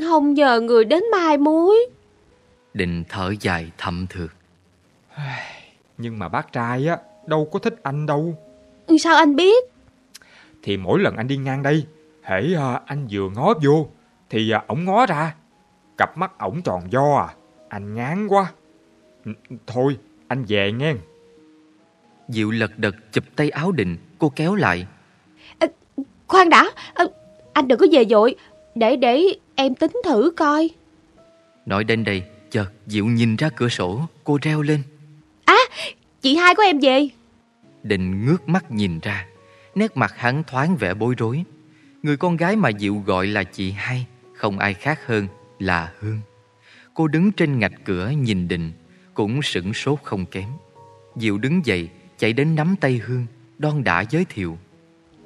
Không nhờ người đến mai muối. Định thở dài thầm thượt. Nhưng mà bác trai á, đâu có thích anh đâu. Sao anh biết? Thì mỗi lần anh đi ngang đây, hễ à, anh vừa ngó vô, thì à, ổng ngó ra. Cặp mắt ổng tròn do à, anh ngán quá. Thôi, anh về nghe. Diệu lật đật chụp tay áo định, cô kéo lại. Khoan đã, ờ, anh đừng có về vội. Để để em tính thử coi. Nói đến đây, chợt Diệu nhìn ra cửa sổ, cô reo lên. Chị hai của em về. Định ngước mắt nhìn ra, nét mặt hắn thoáng vẻ bối rối. Người con gái mà Diệu gọi là chị hai, không ai khác hơn là Hương. Cô đứng trên ngạch cửa nhìn Định, cũng sửng sốt không kém. Diệu đứng dậy, chạy đến nắm tay Hương, đon đã giới thiệu.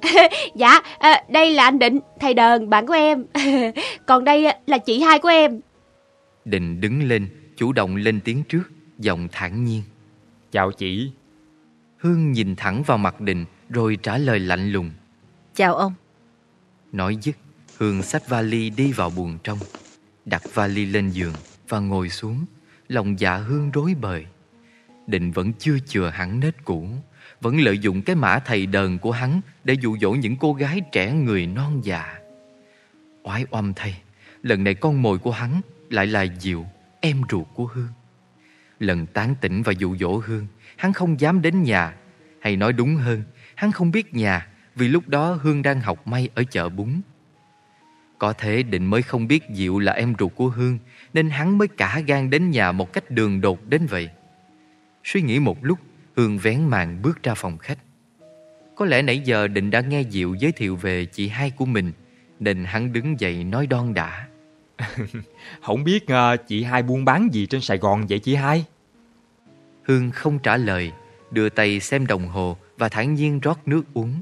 Dạ, à, đây là anh Định, thầy đờn, bạn của em. Còn đây à, là chị hai của em. Định đứng lên, chủ động lên tiếng trước, giọng thản nhiên. Chào chị. Hương nhìn thẳng vào mặt Định rồi trả lời lạnh lùng. Chào ông. Nói dứt, Hương xách vali đi vào buồng trong, đặt vali lên giường và ngồi xuống, lòng dạ Hương rối bời. Định vẫn chưa chừa hẳn nết cũ, vẫn lợi dụng cái mã thầy đờn của hắn để dụ dỗ những cô gái trẻ người non già. Oái oăm thay, lần này con mồi của hắn lại là Diệu, em ruột của Hương. Lần tán tỉnh và dụ dỗ Hương, hắn không dám đến nhà, hay nói đúng hơn, hắn không biết nhà vì lúc đó Hương đang học may ở chợ bún. Có thể định mới không biết Diệu là em ruột của Hương nên hắn mới cả gan đến nhà một cách đường đột đến vậy. Suy nghĩ một lúc, Hương vén màn bước ra phòng khách. Có lẽ nãy giờ định đã nghe Diệu giới thiệu về chị hai của mình nên hắn đứng dậy nói đon đã. Không biết à, chị hai buôn bán gì trên Sài Gòn vậy chị hai? Hương không trả lời, đưa tay xem đồng hồ và thản nhiên rót nước uống.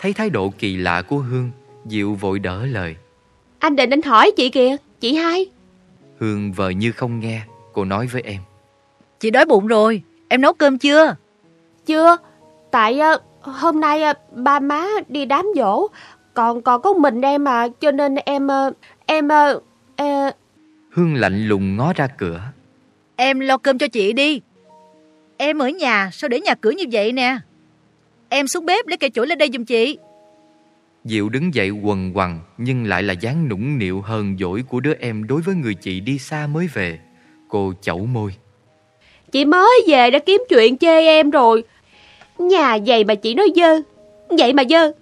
Thấy thái độ kỳ lạ của Hương, Diệu vội đỡ lời. Anh Định anh hỏi chị kìa, chị hai. Hương vờ như không nghe, cô nói với em. Chị đói bụng rồi, em nấu cơm chưa? Chưa, tại à, hôm nay à, ba má đi đám dỗ, còn còn có mình em mà, cho nên em, à, em, à, Hương lạnh lùng ngó ra cửa. Em lo cơm cho chị đi. Em ở nhà, sao để nhà cửa như vậy nè? Em xuống bếp lấy cây chổi lên đây giùm chị. Diệu đứng dậy quần quằn nhưng lại là dáng nũng nịu hờn dỗi của đứa em đối với người chị đi xa mới về. Cô chẩu môi. Chị mới về đã kiếm chuyện chê em rồi. Nhà vậy mà chị nói dơ, vậy mà dơ.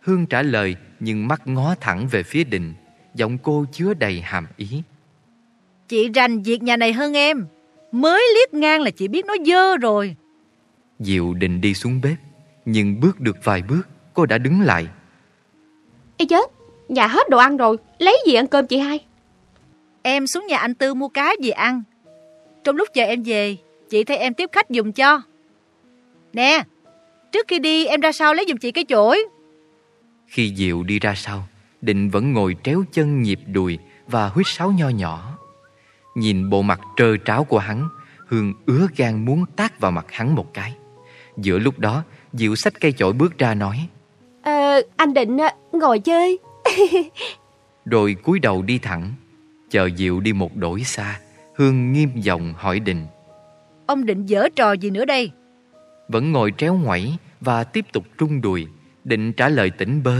Hương trả lời nhưng mắt ngó thẳng về phía đình. Giọng cô chứa đầy hàm ý. Chị rành việc nhà này hơn em. Mới liếc ngang là chị biết nó dơ rồi. Diệu định đi xuống bếp nhưng bước được vài bước cô đã đứng lại. Ê chết, nhà hết đồ ăn rồi, lấy gì ăn cơm chị hai? Em xuống nhà anh Tư mua cá gì ăn. Trong lúc chờ em về, chị thay em tiếp khách dùng cho. Nè, trước khi đi em ra sau lấy giùm chị cái chổi. Khi Diệu đi ra sau, Định vẫn ngồi tréo chân nhịp đùi và huýt sáo nho nhỏ. Nhìn bộ mặt trơ tráo của hắn, Hương ứa gan muốn tát vào mặt hắn một cái. Giữa lúc đó, Diệu xách cây chổi bước ra nói, Ờ, anh định à, ngồi chơi. rồi cúi đầu đi thẳng. Chờ Diệu đi một đổi xa, Hương nghiêm giọng hỏi Định, Ông định dở trò gì nữa đây? vẫn ngồi tréo ngoảy và tiếp tục trung đùi. Định trả lời tỉnh bơ.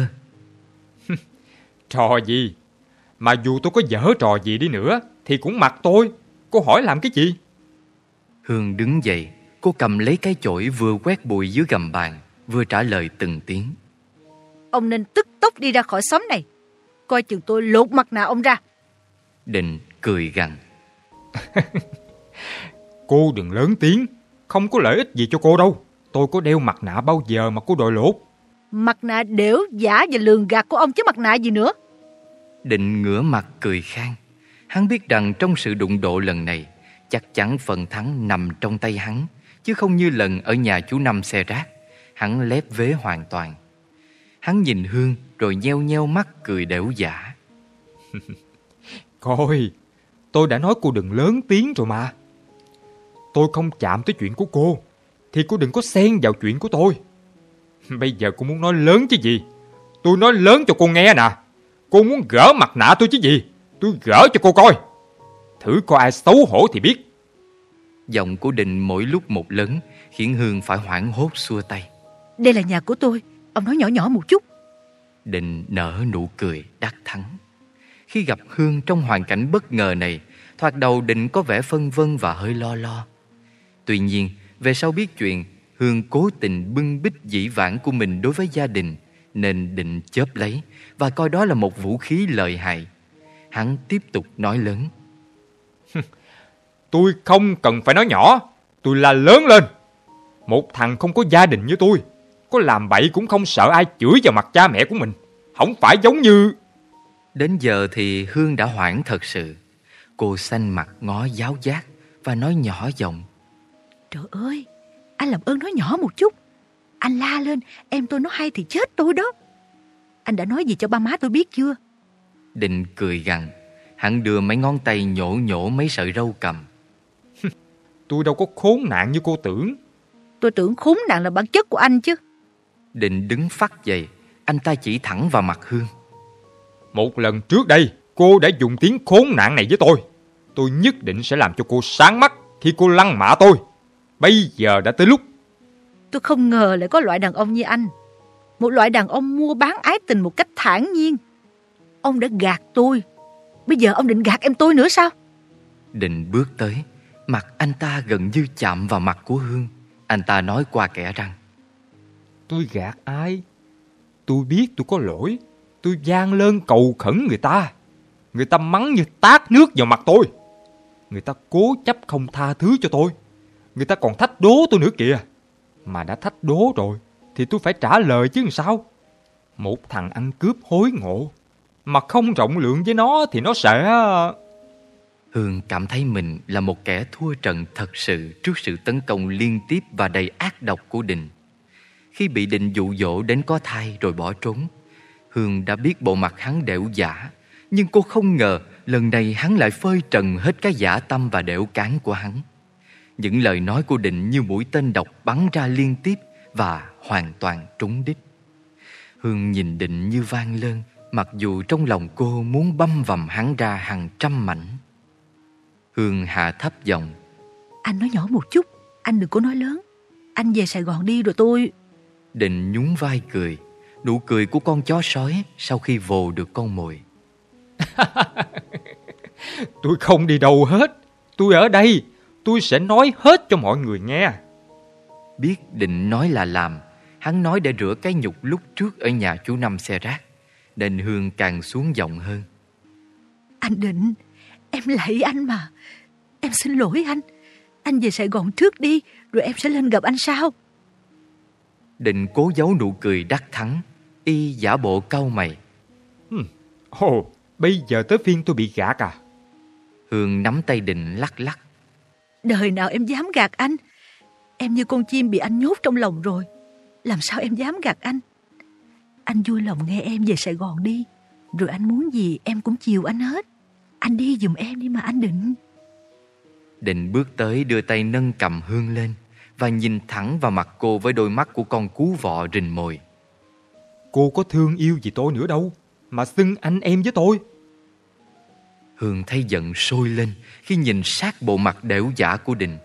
Trò gì? Mà dù tôi có dở trò gì đi nữa thì cũng mặc tôi. Cô hỏi làm cái gì? Hương đứng dậy, cô cầm lấy cái chổi vừa quét bụi dưới gầm bàn, vừa trả lời từng tiếng. Ông nên tức tốc đi ra khỏi xóm này. Coi chừng tôi lột mặt nạ ông ra. Định cười gằn. Cô đừng lớn tiếng. Không có lợi ích gì cho cô đâu. Tôi có đeo mặt nạ bao giờ mà cô đòi lột. Mặt nạ đểu, giả và lường gạt của ông chứ mặt nạ gì nữa. Định ngửa mặt cười khang. Hắn biết rằng trong sự đụng độ lần này, chắc chắn phần thắng nằm trong tay hắn, chứ không như lần ở nhà chú Năm xe rác. Hắn lép vế hoàn toàn. Hắn nhìn Hương rồi nheo nheo mắt cười đểu giả. Coi, tôi đã nói cô đừng lớn tiếng rồi mà. Tôi không chạm tới chuyện của cô, thì cô đừng có xen vào chuyện của tôi. Bây giờ cô muốn nói lớn chứ gì? Tôi nói lớn cho cô nghe nè. Cô muốn gỡ mặt nạ tôi chứ gì? Tôi gỡ cho cô coi. Thử có ai xấu hổ thì biết. Giọng của Định mỗi lúc một lớn khiến Hương phải hoảng hốt xua tay. Đây là nhà của tôi. Ông nói nhỏ nhỏ một chút. Định nở nụ cười đắc thắng. Khi gặp Hương trong hoàn cảnh bất ngờ này, thoạt đầu Định có vẻ phân vân và hơi lo lo. Tuy nhiên, về sau biết chuyện, Hương cố tình bưng bích dĩ vãng của mình đối với gia đình, nên Định chớp lấy và coi đó là một vũ khí lợi hại. Hắn tiếp tục nói lớn. Tôi không cần phải nói nhỏ, tôi là lớn lên. Một thằng không có gia đình như tôi, có làm bậy cũng không sợ ai chửi vào mặt cha mẹ của mình. Không phải giống như... Đến giờ thì Hương đã hoảng thật sự. Cô xanh mặt ngó giáo giác và nói nhỏ giọng. Trời ơi, anh làm ơn nói nhỏ một chút. Anh la lên, em tôi nói hay thì chết tôi đó. Anh đã nói gì cho ba má tôi biết chưa? Định cười gằn. Hắn đưa mấy ngón tay nhổ nhổ mấy sợi râu cầm. tôi đâu có khốn nạn như cô tưởng. Tôi tưởng khốn nạn là bản chất của anh chứ. Định đứng phát dậy, anh ta chỉ thẳng vào mặt Hương. Một lần trước đây, cô đã dùng tiếng khốn nạn này với tôi. Tôi nhất định sẽ làm cho cô sáng mắt khi cô lăng mạ tôi. Bây giờ đã tới lúc. Tôi không ngờ lại có loại đàn ông như anh. Một loại đàn ông mua bán ái tình một cách thản nhiên. Ông đã gạt tôi. Bây giờ ông định gạt em tôi nữa sao? Định bước tới, mặt anh ta gần như chạm vào mặt của Hương. Anh ta nói qua kẻ răng. Tôi gạt ai? Tôi biết tôi có lỗi. Tôi gian lơn cầu khẩn người ta. Người ta mắng như tát nước vào mặt tôi. Người ta cố chấp không tha thứ cho tôi. Người ta còn thách đố tôi nữa kìa. Mà đã thách đố rồi thì tôi phải trả lời chứ sao. Một thằng ăn cướp hối ngộ mà không rộng lượng với nó thì nó sẽ... Hương cảm thấy mình là một kẻ thua trận thật sự trước sự tấn công liên tiếp và đầy ác độc của Đình. Khi bị Định dụ dỗ đến có thai rồi bỏ trốn, Hương đã biết bộ mặt hắn đẻo giả, nhưng cô không ngờ lần này hắn lại phơi trần hết cái giả tâm và đẻo cán của hắn. Những lời nói của Định như mũi tên độc bắn ra liên tiếp và hoàn toàn trúng đích. Hương nhìn Định như vang lơn, mặc dù trong lòng cô muốn băm vằm hắn ra hàng trăm mảnh. Hương hạ thấp giọng. Anh nói nhỏ một chút, anh đừng có nói lớn. Anh về Sài Gòn đi rồi tôi... Định nhún vai cười, nụ cười của con chó sói sau khi vồ được con mồi. tôi không đi đâu hết, tôi ở đây, tôi sẽ nói hết cho mọi người nghe. Biết định nói là làm, hắn nói để rửa cái nhục lúc trước ở nhà chú Năm xe rác, nên Hương càng xuống giọng hơn. Anh Định, em lạy anh mà, em xin lỗi anh. Anh về Sài Gòn trước đi, rồi em sẽ lên gặp anh sau. Định cố giấu nụ cười đắc thắng, y giả bộ cau mày. Ồ, oh, bây giờ tới phiên tôi bị gạt à? Hương nắm tay Định lắc lắc. Đời nào em dám gạt anh? Em như con chim bị anh nhốt trong lòng rồi. Làm sao em dám gạt anh? Anh vui lòng nghe em về Sài Gòn đi. Rồi anh muốn gì em cũng chiều anh hết. Anh đi giùm em đi mà anh định. Định bước tới đưa tay nâng cầm Hương lên và nhìn thẳng vào mặt cô với đôi mắt của con cú vọ rình mồi. Cô có thương yêu gì tôi nữa đâu, mà xưng anh em với tôi. Hương thấy giận sôi lên khi nhìn sát bộ mặt đẻo giả của Đình.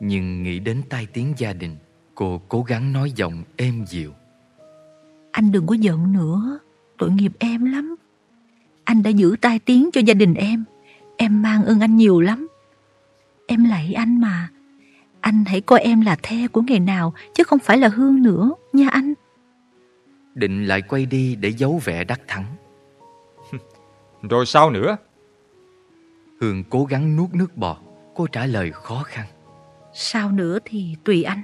Nhưng nghĩ đến tai tiếng gia đình, cô cố gắng nói giọng êm dịu. Anh đừng có giận nữa, tội nghiệp em lắm. Anh đã giữ tai tiếng cho gia đình em, em mang ơn anh nhiều lắm. Em lạy anh mà, anh hãy coi em là the của ngày nào chứ không phải là Hương nữa, nha anh. Định lại quay đi để giấu vẻ đắc thắng. Rồi sao nữa? Hương cố gắng nuốt nước bọt, cô trả lời khó khăn. Sao nữa thì tùy anh.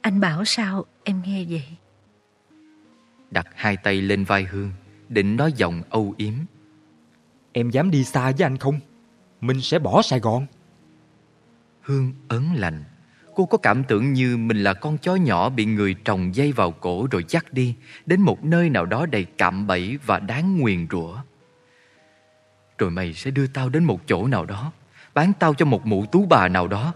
Anh bảo sao em nghe vậy. Đặt hai tay lên vai Hương, định nói giọng âu yếm. Em dám đi xa với anh không? Mình sẽ bỏ Sài Gòn. Hương ấn lạnh. Cô có cảm tưởng như mình là con chó nhỏ bị người trồng dây vào cổ rồi dắt đi đến một nơi nào đó đầy cạm bẫy và đáng nguyền rủa. Rồi mày sẽ đưa tao đến một chỗ nào đó, bán tao cho một mụ tú bà nào đó.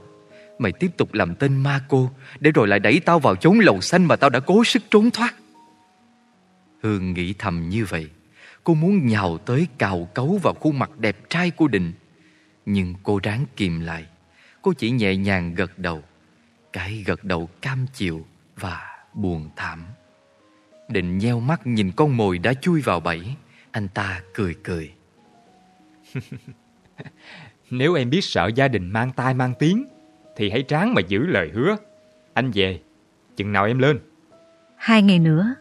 Mày tiếp tục làm tên ma cô để rồi lại đẩy tao vào chốn lầu xanh mà tao đã cố sức trốn thoát. Hương nghĩ thầm như vậy. Cô muốn nhào tới cào cấu vào khuôn mặt đẹp trai của Định Nhưng cô ráng kìm lại Cô chỉ nhẹ nhàng gật đầu cái gật đầu cam chịu và buồn thảm. Định nheo mắt nhìn con mồi đã chui vào bẫy Anh ta cười cười. Nếu em biết sợ gia đình mang tai mang tiếng Thì hãy tráng mà giữ lời hứa. Anh về Chừng nào em lên. Hai ngày nữa.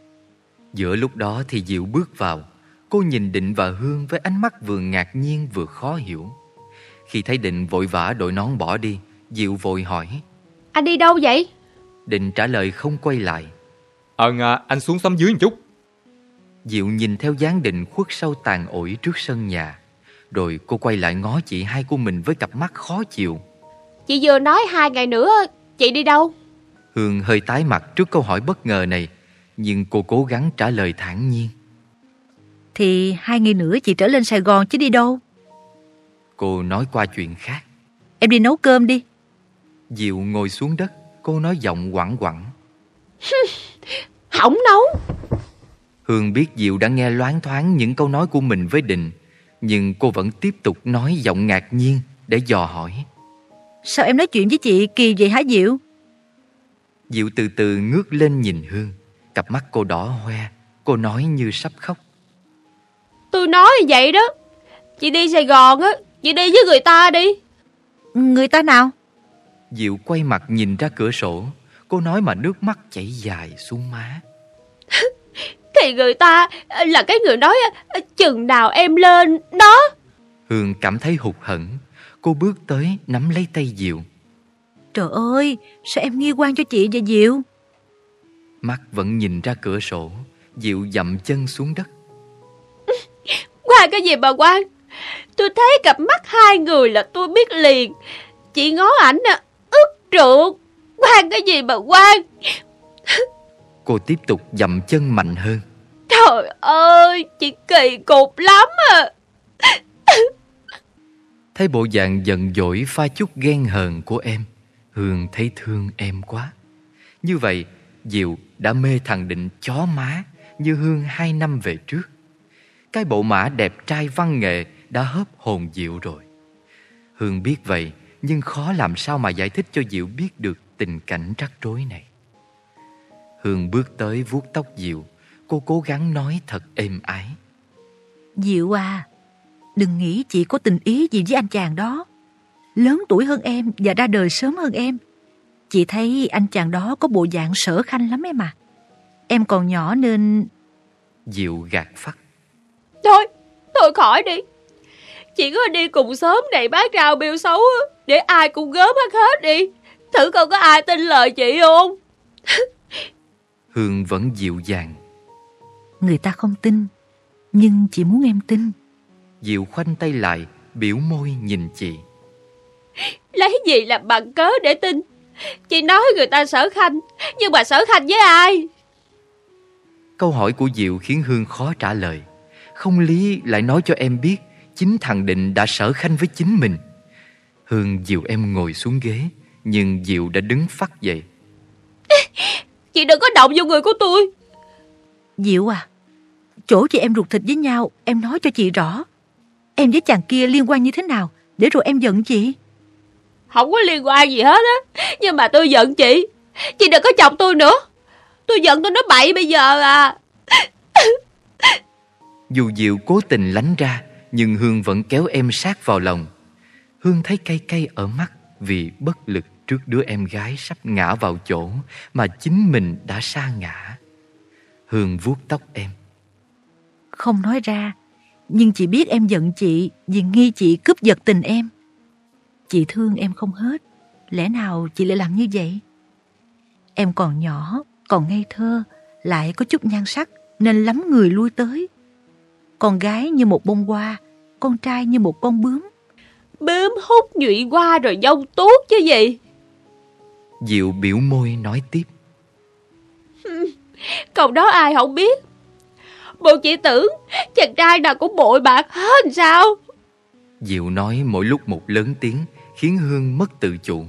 Giữa lúc đó thì Diệu bước vào. Cô nhìn Định và Hương với ánh mắt vừa ngạc nhiên vừa khó hiểu. Khi thấy Định vội vã đội nón bỏ đi Diệu vội hỏi Anh đi đâu vậy? Định trả lời không quay lại. Ờ à, anh xuống xóm dưới một chút. Diệu nhìn theo dáng Định khuất sau tàn ổi trước sân nhà. Rồi cô quay lại ngó chị hai của mình với cặp mắt khó chịu. Chị vừa nói hai ngày nữa Chị đi đâu? Hương hơi tái mặt trước câu hỏi bất ngờ này Nhưng cô cố gắng trả lời thản nhiên. Thì hai ngày nữa chị trở lên Sài Gòn chứ đi đâu? Cô nói qua chuyện khác. Em đi nấu cơm đi Diệu ngồi xuống đất Cô nói giọng quẳng quẳng. Hỏng nấu. Hương biết Diệu đã nghe loáng thoáng những câu nói của mình với Định Nhưng cô vẫn tiếp tục nói giọng ngạc nhiên để dò hỏi. Sao em nói chuyện với chị kỳ vậy hả Diệu? Diệu từ từ ngước lên nhìn Hương Cặp mắt cô đỏ hoe Cô nói như sắp khóc. Tôi nói vậy đó Chị đi Sài Gòn á Chị đi với người ta đi. Người ta nào Diệu quay mặt nhìn ra cửa sổ. Cô nói mà nước mắt chảy dài xuống má. Thì người ta là cái người nói Chừng nào em lên đó. Hương cảm thấy hụt hẫng. Cô bước tới nắm lấy tay Diệu. Trời ơi Sao em nghi quan cho chị vậy Diệu? Mắt vẫn nhìn ra cửa sổ. Diệu dậm chân xuống đất. Quan cái gì mà quan? Tôi thấy cặp mắt hai người là tôi biết liền. Chị ngó ảnh à trượt Quan cái gì mà quan Cô tiếp tục dậm chân mạnh hơn. Trời ơi Chị kỳ cục lắm à. Thấy bộ dạng giận dỗi pha chút ghen hờn của em Hương thấy thương em quá. Như vậy Diệu đã mê thằng Định chó má Như Hương hai năm về trước. Cái bộ mã đẹp trai văn nghệ Đã hớp hồn Diệu rồi. Hương biết vậy Nhưng khó làm sao mà giải thích cho Diệu biết được Tình cảnh rắc rối này. Hương bước tới vuốt tóc Diệu. Cô cố gắng nói thật êm ái. Diệu à Đừng nghĩ chị có tình ý gì với anh chàng đó. Lớn tuổi hơn em Và ra đời sớm hơn em. Chị thấy anh chàng đó có bộ dạng sở khanh lắm em à. Em còn nhỏ nên Diệu gạt phắt. Thôi Thôi khỏi đi. Chị có đi cùng sớm này bác rào biêu xấu á, Để ai cũng gớm hết hết đi. Thử coi có ai tin lời chị không? Hương vẫn dịu dàng. Người ta không tin Nhưng chị muốn em tin. Diệu khoanh tay lại Biểu môi nhìn chị. Lấy gì làm bằng cớ để tin? Chị nói người ta sở khanh Nhưng mà sở khanh với ai? Câu hỏi của Diệu khiến Hương khó trả lời. Không lý lại nói cho em biết Chính thằng Định đã sở khanh với chính mình Hương dìu em ngồi xuống ghế Nhưng Diệu đã đứng phát dậy. Chị đừng có động vô người của tôi. Diệu à Chỗ chị em ruột thịt với nhau Em nói cho chị rõ. Em với chàng kia liên quan như thế nào Để rồi em giận chị. Không có liên quan gì hết á Nhưng mà tôi giận chị. Chị đừng có chọc tôi nữa. Tôi giận tôi nói bậy bây giờ à. Dù Diệu cố tình lánh ra Nhưng Hương vẫn kéo em sát vào lòng Hương thấy cay cay ở mắt Vì bất lực trước đứa em gái sắp ngã vào chỗ Mà chính mình đã sa ngã. Hương vuốt tóc em. Không nói ra, Nhưng chị biết em giận chị Vì nghi chị cướp giật tình em. Chị thương em không hết, Lẽ nào chị lại làm như vậy? Em còn nhỏ, Còn ngây thơ, Lại có chút nhan sắc, Nên lắm người lui tới. Con gái như một bông hoa, Con trai như một con bướm. Bướm hút nhụy qua rồi dông tuốt chứ gì. Diệu biểu môi nói tiếp. Câu đó ai không biết. Bộ chị tưởng Chàng trai nào cũng bội bạc hết sao? Diệu nói mỗi lúc một lớn tiếng Khiến Hương mất tự chủ.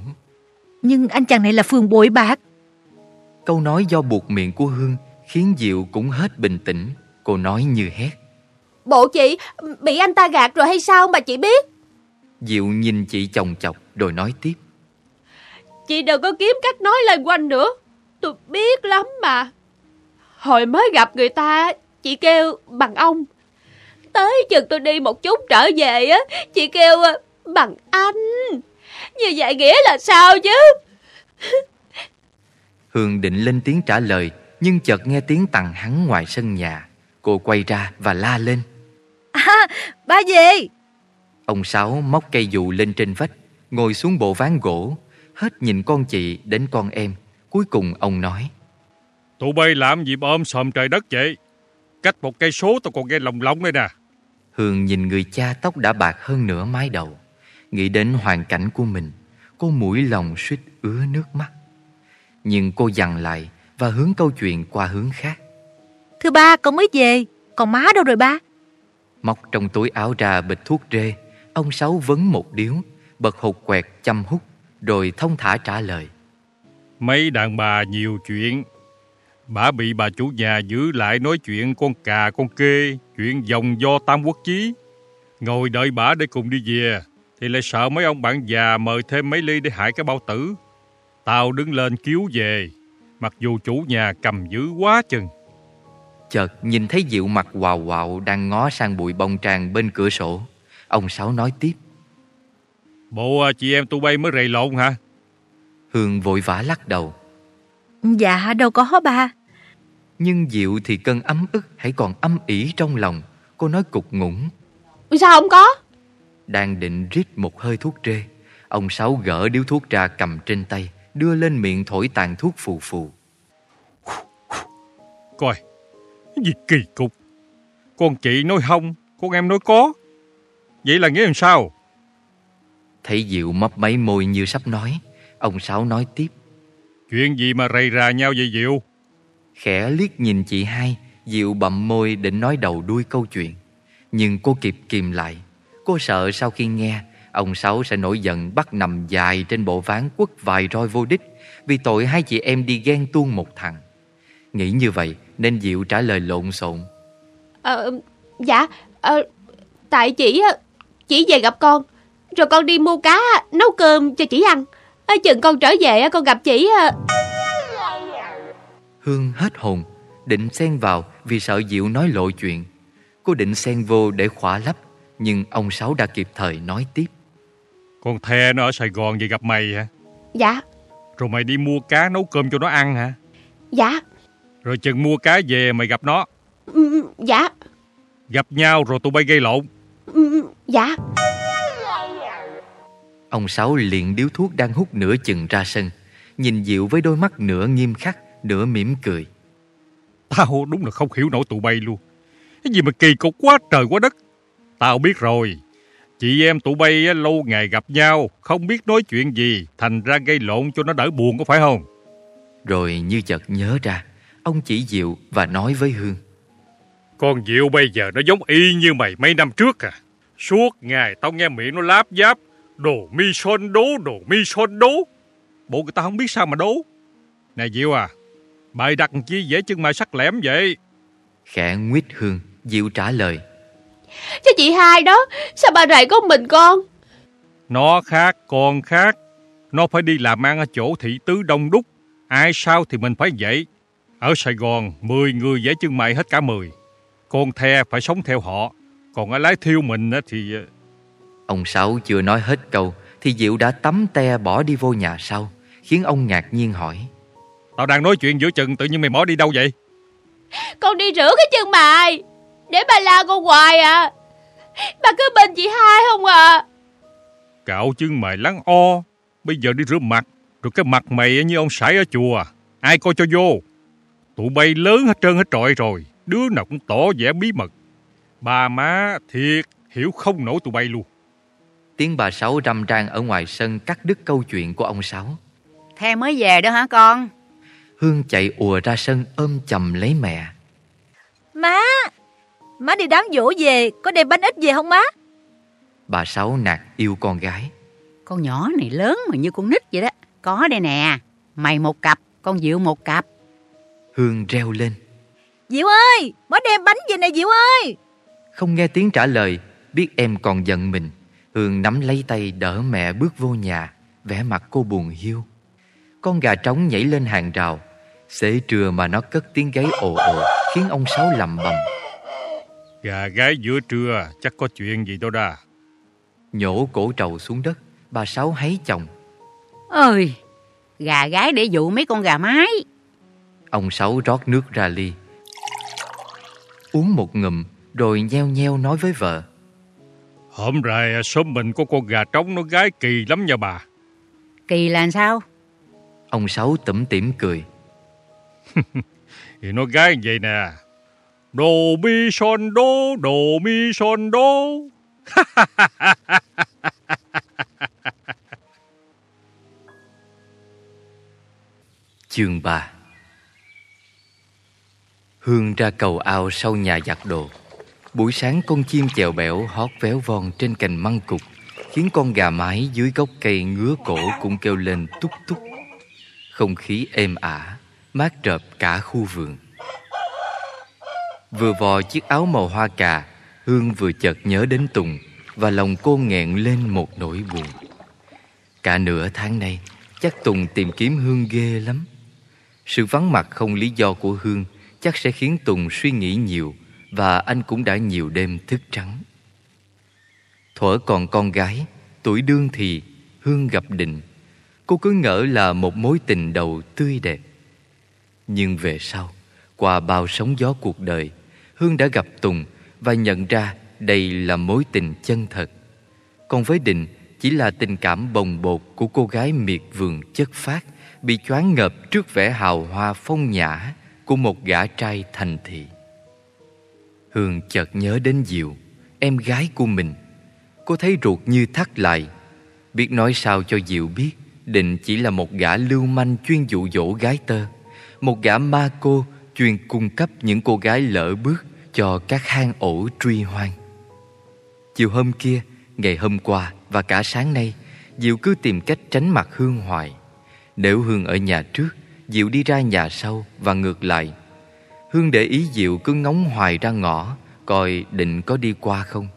Nhưng anh chàng này là phường bội bạc. Câu nói do buộc miệng của Hương Khiến Diệu cũng hết bình tĩnh. Cô nói như hét. Bộ chị bị anh ta gạt rồi hay sao mà chị biết Diệu nhìn chị chồng chọc rồi nói tiếp. Chị đừng có kiếm cách nói lên quanh nữa. Tôi biết lắm mà. Hồi mới gặp người ta Chị kêu bằng ông. Tới chừng tôi đi một chút trở về á Chị kêu bằng anh. Như vậy nghĩa là sao chứ? Hương định lên tiếng trả lời Nhưng chợt nghe tiếng tằng hắn ngoài sân nhà. Cô quay ra và la lên. À ba về Ông Sáu móc cây dù lên trên vách Ngồi xuống bộ ván gỗ Hết nhìn con chị đến con em. Cuối cùng ông nói Tụi bay làm gì mà ôm sòm trời đất vậy? Cách một cây số tao còn nghe lòng lông đây nè. Hương nhìn người cha tóc đã bạc hơn nửa mái đầu Nghĩ đến hoàn cảnh của mình Cô mũi lòng suýt ứa nước mắt. Nhưng cô dằn lại Và hướng câu chuyện qua hướng khác. Thưa ba con mới về Còn má đâu rồi ba? Móc trong túi áo ra bịch thuốc rê Ông Sáu vấn một điếu Bật hột quẹt chăm hút Rồi thông thả trả lời. Mấy đàn bà nhiều chuyện Bà bị bà chủ nhà giữ lại nói chuyện con cà con kê Chuyện dòng do tam quốc chí. Ngồi đợi bà để cùng đi về Thì lại sợ mấy ông bạn già mời thêm mấy ly để hại cái bao tử. Tao đứng lên cứu về Mặc dù chủ nhà cầm giữ quá chừng. Chợt nhìn thấy Diệu mặt quào quào Đang ngó sang bụi bông tràn bên cửa sổ Ông Sáu nói tiếp. Bộ à, chị em tụi bay mới rầy lộn hả? Hương vội vã lắc đầu. Dạ đâu có ba Nhưng Diệu thì cơn ấm ức Hãy còn âm ỉ trong lòng. Cô nói cục ngủng. Sao không có? Đang định rít một hơi thuốc rê Ông Sáu gỡ điếu thuốc ra cầm trên tay Đưa lên miệng thổi tàn thuốc phù phù. Coi Gì kỳ cục. Con chị nói không Con em nói có Vậy là nghĩa làm sao? Thấy Diệu mấp máy môi như sắp nói Ông Sáu nói tiếp. Chuyện gì mà rầy rà nhau vậy Diệu? Khẽ liếc nhìn chị hai Diệu bậm môi định nói đầu đuôi câu chuyện. Nhưng cô kịp kìm lại. Cô sợ sau khi nghe Ông Sáu sẽ nổi giận bắt nằm dài trên bộ ván quất vài roi vô đích Vì tội hai chị em đi ghen tuông một thằng. Nghĩ như vậy nên Diệu trả lời lộn xộn. Ờ Dạ ờ, Tại chị á, Chỉ về gặp con. Rồi con đi mua cá nấu cơm cho chị ăn. À, Chừng con trở về á, con gặp chị á. Hương hết hồn Định xen vào vì sợ Diệu nói lộ chuyện. Cô định xen vô để khỏa lấp Nhưng ông Sáu đã kịp thời nói tiếp. Con The nó ở Sài Gòn về gặp mày hả? Dạ. Rồi mày đi mua cá nấu cơm cho nó ăn hả? Dạ. Rồi chừng mua cá về mày gặp nó. Ừ, Dạ. Gặp nhau rồi tụi bay gây lộn ừ, Dạ. Ông Sáu liền điếu thuốc đang hút nửa chừng ra sân Nhìn Diệu với đôi mắt nửa nghiêm khắc Nửa mỉm cười. Tao đúng là không hiểu nổi tụi bay luôn. Cái gì mà kỳ cục quá trời quá đất. Tao biết rồi. Chị em tụi bay lâu ngày gặp nhau Không biết nói chuyện gì Thành ra gây lộn cho nó đỡ buồn có phải không? Rồi như chợt nhớ ra Ông chỉ Diệu và nói với Hương Con Diệu bây giờ nó giống y như mày mấy năm trước à. Suốt ngày tao nghe miệng nó láp giáp Đồ mi son đố, đồ mi son đố. Bộ người ta không biết sao mà đố. Nè Diệu à Bài đặt chi dễ chân mày sắc lẻm vậy? Khẽ nguyết Hương Diệu trả lời. Cho chị hai đó Sao bà rầy có mình con? Nó khác, con khác. Nó phải đi làm ăn ở chỗ thị tứ đông đúc. Ai sao thì mình phải vậy. Ở Sài Gòn 10 người dễ chân mày hết cả 10 Con the phải sống theo họ. Còn ở lái thiêu mình thì Ông Sáu chưa nói hết câu Thì Diệu đã tắm te bỏ đi vô nhà sau Khiến ông ngạc nhiên hỏi. Tao đang nói chuyện giữa chừng tự nhiên mày bỏ đi đâu vậy? Con đi rửa cái chân mày Để bà la con hoài à. Bà cứ bên chị hai không à. Cạo chân mày lắng o. Bây giờ đi rửa mặt Rồi cái mặt mày như ông sải ở chùa. Ai coi cho vô? Tụi bay lớn hết trơn hết trọi rồi Đứa nào cũng tỏ vẻ bí mật. Ba má thiệt Hiểu không nổi tụi bay luôn. Tiếng bà Sáu râm ran ở ngoài sân cắt đứt câu chuyện của ông Sáu. The mới về đó hả con? Hương chạy ùa ra sân ôm chầm lấy mẹ. Má Má đi đám dỗ về Có đem bánh ít về không má? Bà Sáu nạt yêu con gái. Con nhỏ này lớn mà như con nít vậy đó. Có đây nè Mày một cặp Con Diệu một cặp. Hương reo lên Diệu ơi Má đem bánh về nè Diệu ơi. Không nghe tiếng trả lời Biết em còn giận mình. Hương nắm lấy tay đỡ mẹ bước vô nhà vẻ mặt cô buồn hiu. Con gà trống nhảy lên hàng rào Xế trưa mà nó cất tiếng gáy ồ ồ Khiến ông Sáu lầm bầm. Gà gái giữa trưa chắc có chuyện gì đâu đa. Nhổ cổ trầu xuống đất Bà Sáu háy chồng. Ơi, gà gái để dụ mấy con gà mái. Ông Sáu rót nước ra ly Uống một ngụm Rồi nheo nheo nói với vợ. Hôm rồi xóm mình có con gà trống nó gái kỳ lắm nha bà. Kỳ là sao? Ông Sáu tủm tỉm cười. Thì nó gái như vậy nè. Đồ mi son đô, đồ mi son đô Chương 3 Hương ra cầu ao sau nhà giặt đồ. Buổi sáng con chim chèo bẻo hót véo von trên cành măng cục Khiến con gà mái dưới gốc cây ngứa cổ cũng kêu lên túc túc. Không khí êm ả, mát rợp cả khu vườn. Vừa vò chiếc áo màu hoa cà Hương vừa chợt nhớ đến Tùng Và lòng cô nghẹn lên một nỗi buồn. Cả nửa tháng nay Chắc Tùng tìm kiếm Hương ghê lắm. Sự vắng mặt không lý do của Hương Chắc sẽ khiến Tùng suy nghĩ nhiều Và anh cũng đã nhiều đêm thức trắng. Thuở còn con gái, Tuổi đương thì Hương gặp Định. Cô cứ ngỡ là một mối tình đầu tươi đẹp. Nhưng về sau, Qua bao sóng gió cuộc đời, Hương đã gặp Tùng Và nhận ra đây là mối tình chân thật. Còn với Định, Chỉ là tình cảm bồng bột Của cô gái miệt vườn chất phát Bị choáng ngợp trước vẻ hào hoa phong nhã của một gã trai thành thị. Hương chợt nhớ đến Diệu Em gái của mình. Cô thấy ruột như thắt lại. Biết nói sao cho Diệu biết Định chỉ là một gã lưu manh chuyên dụ dỗ gái tơ. Một gã ma cô chuyên cung cấp những cô gái lỡ bước Cho các hang ổ truy hoang. Chiều hôm kia, ngày hôm qua và cả sáng nay Diệu cứ tìm cách tránh mặt Hương hoài. Nếu Hương ở nhà trước Diệu đi ra nhà sau và ngược lại. Hương để ý Diệu cứ ngóng hoài ra ngõ Coi định có đi qua không.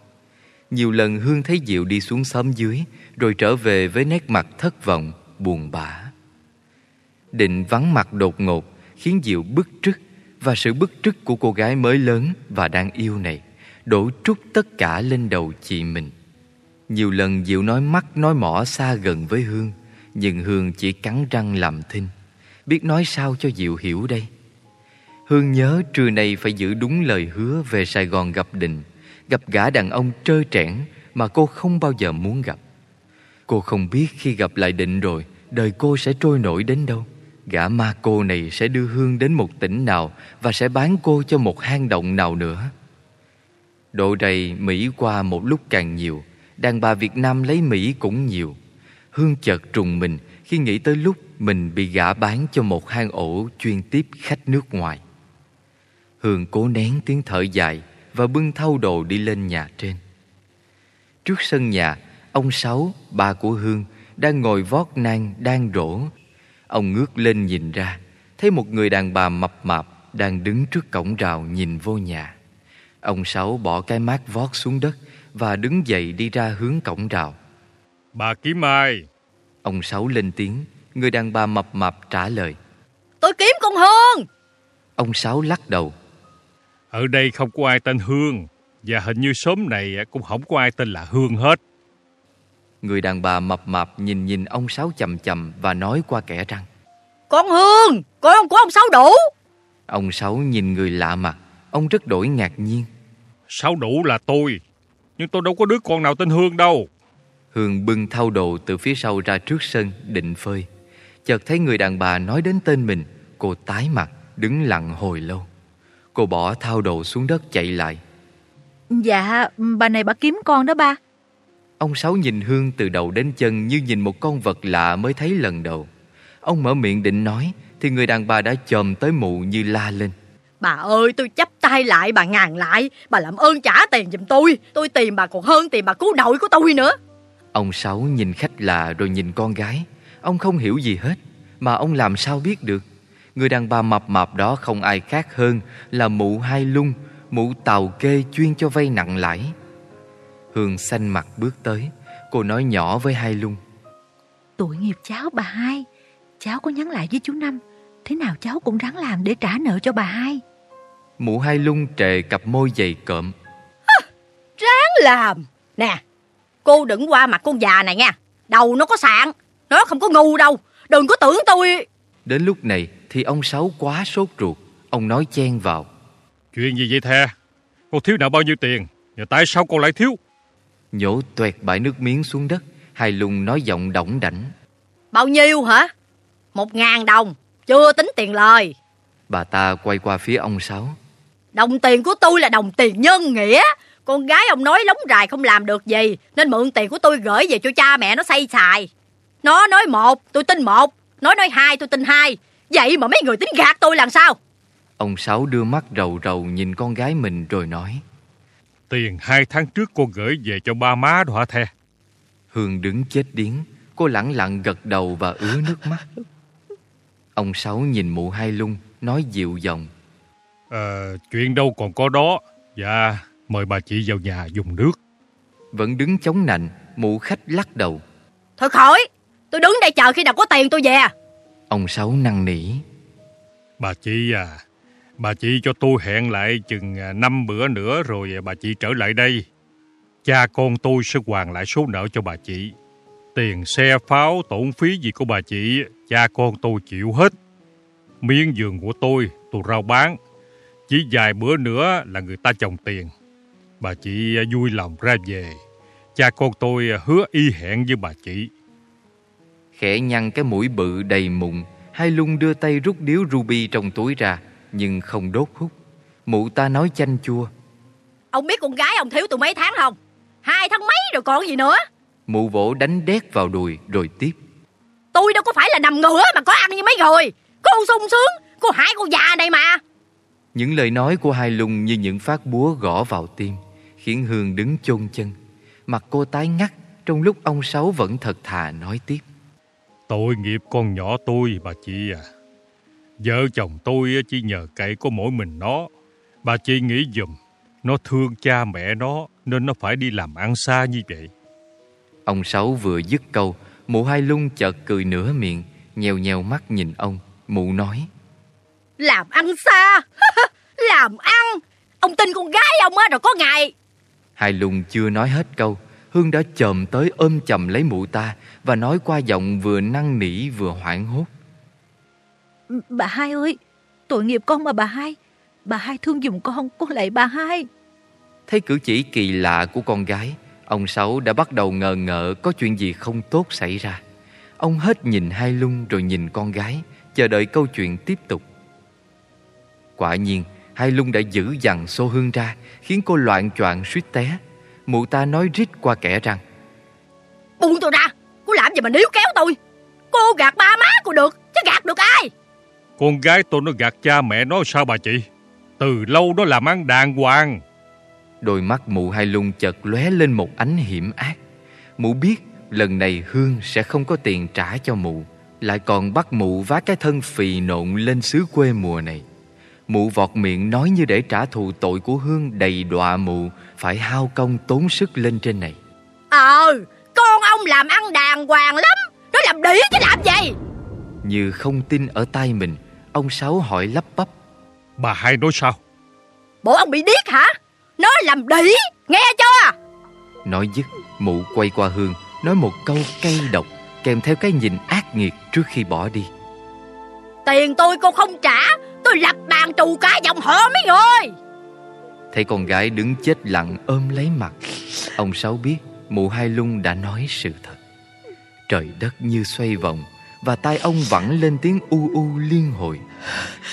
Nhiều lần Hương thấy Diệu đi xuống xóm dưới Rồi trở về với nét mặt thất vọng, buồn bã. Định vắng mặt đột ngột Khiến Diệu bức trức Và sự bức trức của cô gái mới lớn và đang yêu này Đổ trút tất cả lên đầu chị mình. Nhiều lần Diệu nói mắt nói mỏ xa gần với Hương Nhưng Hương chỉ cắn răng làm thinh. Biết nói sao cho Diệu hiểu đây. Hương nhớ trưa nay phải giữ đúng lời hứa về Sài Gòn gặp Định Gặp gã đàn ông trơ trẽn mà cô không bao giờ muốn gặp. Cô không biết khi gặp lại Định rồi, Đời cô sẽ trôi nổi đến đâu. Gã ma cô này sẽ đưa Hương đến một tỉnh nào Và sẽ bán cô cho một hang động nào nữa. Độ đầy Mỹ qua một lúc càng nhiều, Đàn bà Việt Nam lấy Mỹ cũng nhiều. Hương chợt trùng mình khi nghĩ tới lúc mình bị gã bán cho một hang ổ chuyên tiếp khách nước ngoài. Hương cố nén tiếng thở dài và bưng thau đồ đi lên nhà trên. Trước sân nhà, ông Sáu, ba của Hương, đang ngồi vót nang đang rổ. Ông ngước lên nhìn ra, thấy một người đàn bà mập mạp đang đứng trước cổng rào nhìn vô nhà. Ông Sáu bỏ cái mát vót xuống đất và đứng dậy đi ra hướng cổng rào. Bà kiếm mai Ông Sáu lên tiếng, người đàn bà mập mạp trả lời. Tôi kiếm con Hương Ông Sáu lắc đầu. Ở đây không có ai tên Hương Và hình như xóm này cũng không có ai tên là Hương hết Người đàn bà mập mạp nhìn nhìn ông Sáu chầm chầm và nói qua kẻ răng. Con Hương Con ông của ông Sáu đủ Ông Sáu nhìn người lạ mặt, ông rất đổi ngạc nhiên. Sáu đủ là tôi Nhưng tôi đâu có đứa con nào tên Hương đâu Hương bưng thau đồ từ phía sau ra trước sân định phơi. Chợt thấy người đàn bà nói đến tên mình, cô tái mặt, đứng lặng hồi lâu. Cô bỏ thau đồ xuống đất chạy lại. Dạ, bà này bà kiếm con đó ba. Ông Sáu nhìn Hương từ đầu đến chân như nhìn một con vật lạ mới thấy lần đầu. Ông mở miệng định nói thì người đàn bà đã chồm tới mụ như la lên. Bà ơi tôi chấp tay lại bà ngàn lại Bà làm ơn trả tiền giùm tôi Tôi tìm bà còn hơn tìm bà cứu nội của tôi nữa Ông Sáu nhìn khách lạ rồi nhìn con gái. Ông không hiểu gì hết, mà ông làm sao biết được. Người đàn bà mập mạp đó không ai khác hơn là mụ hai lung, Mụ tàu kê chuyên cho vay nặng lãi. Hương xanh mặt bước tới. Cô nói nhỏ với hai lung. Tội nghiệp cháu bà hai. Cháu có nhắn lại với chú Năm. Thế nào cháu cũng ráng làm để trả nợ cho bà hai. Mụ hai lung trề cặp môi dày cộm. Ráng làm. Nè Cô đừng qua mặt con già này nha. Đầu nó có sạn Nó không có ngu đâu. Đừng có tưởng tôi. Đến lúc này thì ông Sáu quá sốt ruột. Ông nói chen vào. Chuyện gì vậy the? Con thiếu nợ bao nhiêu tiền? Và tại sao con lại thiếu? Nhổ tuẹt bãi nước miếng xuống đất Hai lung nói giọng đỏng đảnh. Bao nhiêu hả? Một ngàn đồng Chưa tính tiền lời. Bà ta quay qua phía ông Sáu. Đồng tiền của tôi là đồng tiền nhân nghĩa Con gái ông nói lóng dài không làm được gì Nên mượn tiền của tôi gửi về cho cha mẹ nó xây xài. Nó nói một tôi tin một Nói nói hai tôi tin hai. Vậy mà mấy người tính gạt tôi làm sao? Ông Sáu đưa mắt rầu rầu nhìn con gái mình rồi nói. Tiền hai tháng trước con gửi về cho ba má đó hả the? Hương đứng chết điếng Cô lẳng lặng gật đầu và ứa nước mắt. Ông Sáu nhìn mụ hai lung Nói dịu giọng. Ờ, chuyện đâu còn có đó. Dạ, mời bà chị vào nhà dùng nước. Vẫn đứng chống nạnh Mụ khách lắc đầu Thôi khỏi Tôi đứng đây chờ khi nào có tiền tôi về Ông Sáu năn nỉ Bà chị à, bà chị cho tôi hẹn lại chừng à, năm bữa nữa rồi bà chị trở lại đây. Cha con tôi sẽ hoàn lại số nợ cho bà chị. Tiền xe pháo, tổn phí gì của bà chị, cha con tôi chịu hết. Miếng giường của tôi, tôi rao bán. Chỉ vài bữa nữa là người ta trồng tiền. Bà chị à, vui lòng ra về. Cha con tôi à, hứa y hẹn với bà chị. Khẽ nhăn cái mũi bự đầy mụn Hai lung đưa tay rút điếu ruby trong túi ra Nhưng không đốt hút. Mụ ta nói chanh chua. Ông biết con gái ông thiếu tôi mấy tháng không? Hai tháng mấy rồi còn gì nữa? Mụ vỗ đánh đét vào đùi rồi tiếp. Tôi đâu có phải là nằm ngửa mà có ăn như mấy người. Cô sung sướng Cô hại con già này mà. Những lời nói của hai lung như những phát búa gõ vào tim Khiến Hương đứng chôn chân Mặt cô tái ngắt Trong lúc ông Sáu vẫn thật thà nói tiếp Tội nghiệp con nhỏ tôi, bà chị à. Vợ chồng tôi chỉ nhờ cậy có mỗi mình nó. Bà chị nghĩ dùm, nó thương cha mẹ nó nên nó phải đi làm ăn xa như vậy. Ông Sáu vừa dứt câu Mụ hai lung chợt cười nửa miệng Nhèo nhèo mắt nhìn ông Mụ nói Làm ăn xa Làm ăn Ông tin con gái ông á rồi có ngày Hai lung chưa nói hết câu. Hương đã chồm tới ôm chầm lấy mụ ta Và nói qua giọng vừa năn nỉ vừa hoảng hốt. Bà hai ơi Tội nghiệp con mà bà hai. Bà hai thương dùng con Con lạy bà hai. Thấy cử chỉ kỳ lạ của con gái Ông Sáu đã bắt đầu ngờ ngợ Có chuyện gì không tốt xảy ra. Ông hết nhìn hai lung rồi nhìn con gái Chờ đợi câu chuyện tiếp tục. Quả nhiên Hai lung đã giữ dằn xô hương ra Khiến cô loạn choạng suýt té. Mụ ta nói rít qua kẻ răng Buông tôi ra Cô làm gì mà níu kéo tôi? Cô gạt ba má cô được Chứ gạt được ai? Con gái tôi nó gạt cha mẹ nó sao bà chị? Từ lâu nó làm ăn đàng hoàng. Đôi mắt mụ hai lung chợt lóe lên một ánh hiểm ác. Mụ biết lần này Hương sẽ không có tiền trả cho mụ Lại còn bắt mụ vác cái thân phì nộn lên xứ quê mùa này Mụ vọt miệng nói như để trả thù tội của Hương đầy đọa mụ Phải hao công tốn sức lên trên này. Ờ Con ông làm ăn đàng hoàng lắm Nó làm đĩ chứ làm gì? Như không tin ở tay mình Ông Sáu hỏi lắp bắp. Bà hai nói sao? Bộ ông bị điếc hả? Nó làm đĩ Nghe chưa? Nói dứt Mụ quay qua Hương Nói một câu cay độc Kèm theo cái nhìn ác nghiệt trước khi bỏ đi. Tiền tôi cô không trả Tôi lập bàn trù cả dòng họ mấy người Thấy con gái đứng chết lặng ôm lấy mặt, Ông Sáu biết mụ hai lung đã nói sự thật. Trời đất như xoay vòng Và tai ông vẳng lên tiếng u u liên hồi.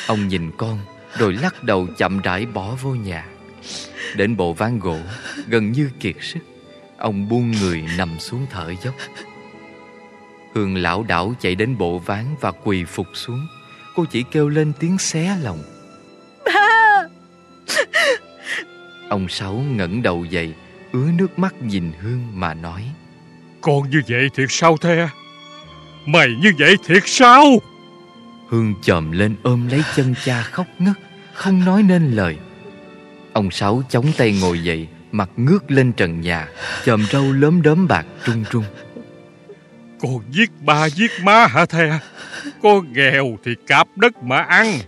Ông nhìn con Rồi lắc đầu chậm rãi bỏ vô nhà. Đến bộ ván gỗ, Gần như kiệt sức, Ông buông người nằm xuống thở dốc. Hương lão đảo chạy đến bộ ván Và quỳ phục xuống. Cô chỉ kêu lên tiếng xé lòng. Ông Sáu ngẩng đầu dậy Ứa nước mắt nhìn Hương mà nói. Con như vậy thiệt sao the? Mày như vậy thiệt sao? Hương chồm lên ôm lấy chân cha khóc ngất Không nói nên lời. Ông Sáu chống tay ngồi dậy Mặt ngước lên trần nhà Chòm râu lớn đốm bạc trung trung Con giết ba giết má hả the Con nghèo thì cạp đất mà ăn.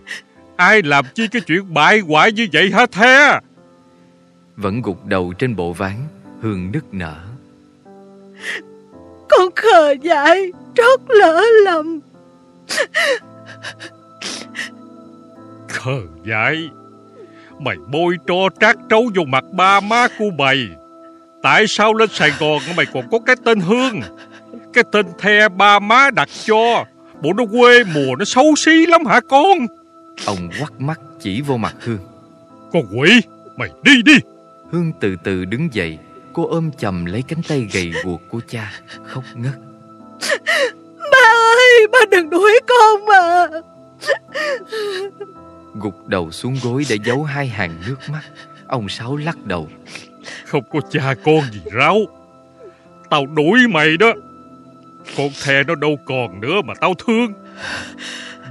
Ai làm chi cái chuyện bại hoại như vậy hả the Vẫn gục đầu trên bộ ván Hương nức nở. Con khờ dại Trót lỡ lầm. Khờ dại? Mày bôi tro trát trấu vô mặt ba má của mày. Tại sao lên Sài Gòn mày còn có cái tên Hương Cái tên the ba má đặt cho. Bộ nó quê mùa nó xấu xí lắm hả con? Ông quắt mắt chỉ vô mặt Hương. Con quỷ Mày đi đi. Hương từ từ đứng dậy. Cô ôm chầm lấy cánh tay gầy guộc của cha Khóc ngất. Ba ơi Ba đừng đuổi con mà. Gục đầu xuống gối để giấu hai hàng nước mắt. Ông Sáu lắc đầu. Không có cha con gì ráo. Tao đuổi mày đó con the nó đâu còn nữa mà tao thương.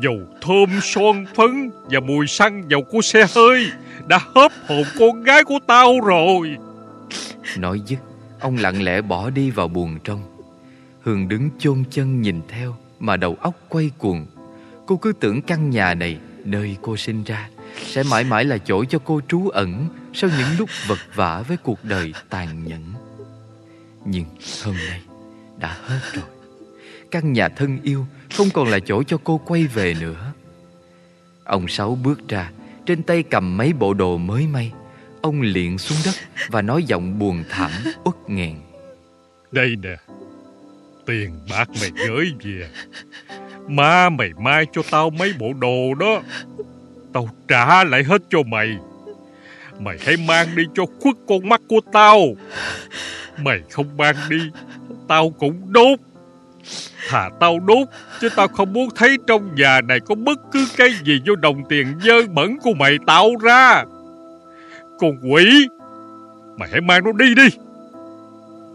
Dầu thơm son phấn Và mùi xăng dầu của xe hơi Đã hớp hồn con gái của tao rồi. Nói dứt, Ông lặng lẽ bỏ đi vào buồng trong. Hương đứng chôn chân nhìn theo Mà đầu óc quay cuồng. Cô cứ tưởng căn nhà này, Nơi cô sinh ra, Sẽ mãi mãi là chỗ cho cô trú ẩn Sau những lúc vật vả với cuộc đời tàn nhẫn. Nhưng hôm nay Đã hết rồi. Căn nhà thân yêu, Không còn là chỗ cho cô quay về nữa. Ông Sáu bước ra, Trên tay cầm mấy bộ đồ mới may. Ông liện xuống đất Và nói giọng buồn thảm, uất nghẹn. Đây nè, Tiền bạc mày gửi về. Má mày mai cho tao mấy bộ đồ đó. Tao trả lại hết cho mày. Mày hãy mang đi cho khuất con mắt của tao. Mày không mang đi, Tao cũng đốt. Thà tao đốt Chứ tao không muốn thấy trong nhà này Có bất cứ cái gì vô đồng tiền dơ bẩn của mày tạo ra. Con quỷ Mày hãy mang nó đi đi.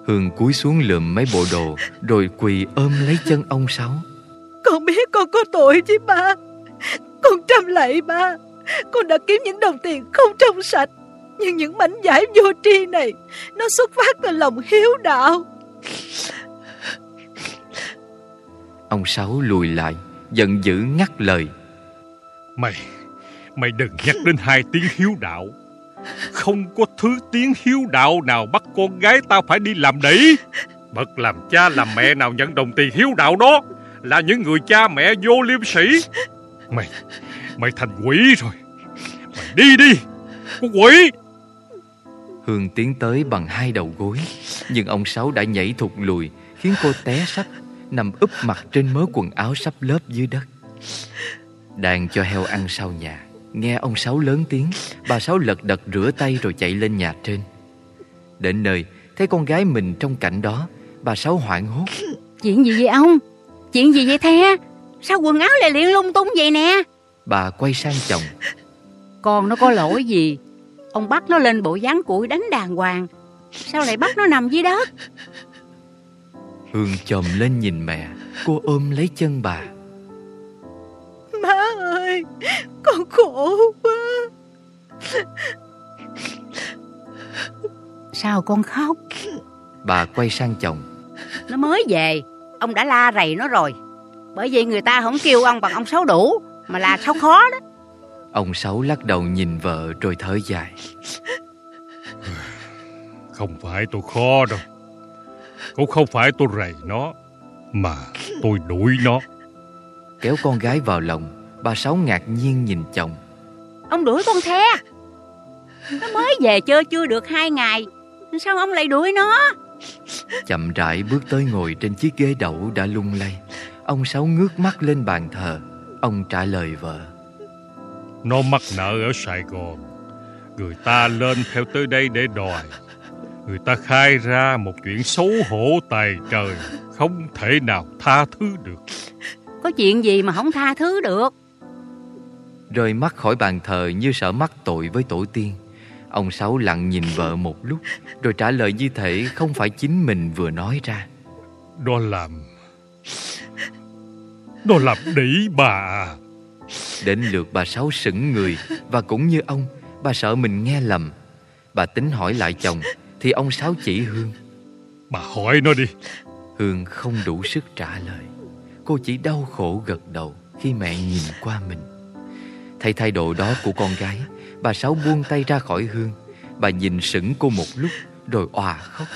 Hương cúi xuống lượm mấy bộ đồ Rồi quỳ ôm lấy chân ông Sáu. Con biết con có tội chứ ba. Con trăm lạy ba. Con đã kiếm những đồng tiền không trong sạch Nhưng những mảnh giải vô tri này Nó xuất phát từ lòng hiếu đạo Ông Sáu lùi lại Giận dữ ngắt lời. Mày Mày đừng nhắc đến hai tiếng hiếu đạo. Không có thứ tiếng hiếu đạo nào bắt con gái tao phải đi làm đĩ Bậc làm cha làm mẹ nào nhận đồng tiền hiếu đạo đó Là những người cha mẹ vô liêm sĩ Mày Mày thành quỷ rồi. Mày đi đi Con quỷ. Hương tiến tới bằng hai đầu gối Nhưng ông Sáu đã nhảy thụt lùi Khiến cô té sách Nằm úp mặt trên mớ quần áo sắp lớp dưới đất. Đang cho heo ăn sau nhà Nghe ông Sáu lớn tiếng Bà Sáu lật đật rửa tay rồi chạy lên nhà trên. Đến nơi Thấy con gái mình trong cảnh đó Bà Sáu hoảng hốt. Chuyện gì vậy ông? Chuyện gì vậy the? Sao quần áo lại liền lung tung vậy nè? Bà quay sang chồng. Con nó có lỗi gì? Ông bắt nó lên bộ dáng củi đánh đàng hoàng. Sao lại bắt nó nằm dưới đất Hương chồm lên nhìn mẹ. Cô ôm lấy chân bà. Má ơi Con khổ quá. Sao con khóc? Bà quay sang chồng. Nó mới về Ông đã la rầy nó rồi. Bởi vì người ta không kêu ông bằng ông Sáu đủ Mà là Sáu khó đó. Ông Sáu lắc đầu nhìn vợ rồi thở dài. Không phải tôi khó đâu Cũng không phải tôi rầy nó Mà tôi đuổi nó. Kéo con gái vào lòng Bà Sáu ngạc nhiên nhìn chồng. Ông đuổi con the? Nó mới về chơi chưa được hai ngày Sao ông lại đuổi nó? Chậm rãi bước tới ngồi trên chiếc ghế đẩu đã lung lay. Ông Sáu ngước mắt lên bàn thờ. Ông trả lời vợ. Nó mắc nợ ở Sài Gòn. Người ta lên theo tới đây để đòi Người ta khai ra một chuyện xấu hổ tài trời Không thể nào tha thứ được. Có chuyện gì mà không tha thứ được? Rơi mắt khỏi bàn thờ như sợ mắc tội với tổ tiên Ông Sáu lặng nhìn vợ một lúc Rồi trả lời như thể không phải chính mình vừa nói ra. Nó làm Nó làm đĩ bà. À. Đến lượt bà Sáu sững người Và cũng như ông Bà sợ mình nghe lầm. Bà tính hỏi lại chồng Thì ông Sáu chỉ Hương. Bà hỏi nó đi. Hương không đủ sức trả lời. Cô chỉ đau khổ gật đầu Khi mẹ nhìn qua mình. Thấy thái độ đó của con gái Bà Sáu buông tay ra khỏi Hương. Bà nhìn sững cô một lúc Rồi òa khóc.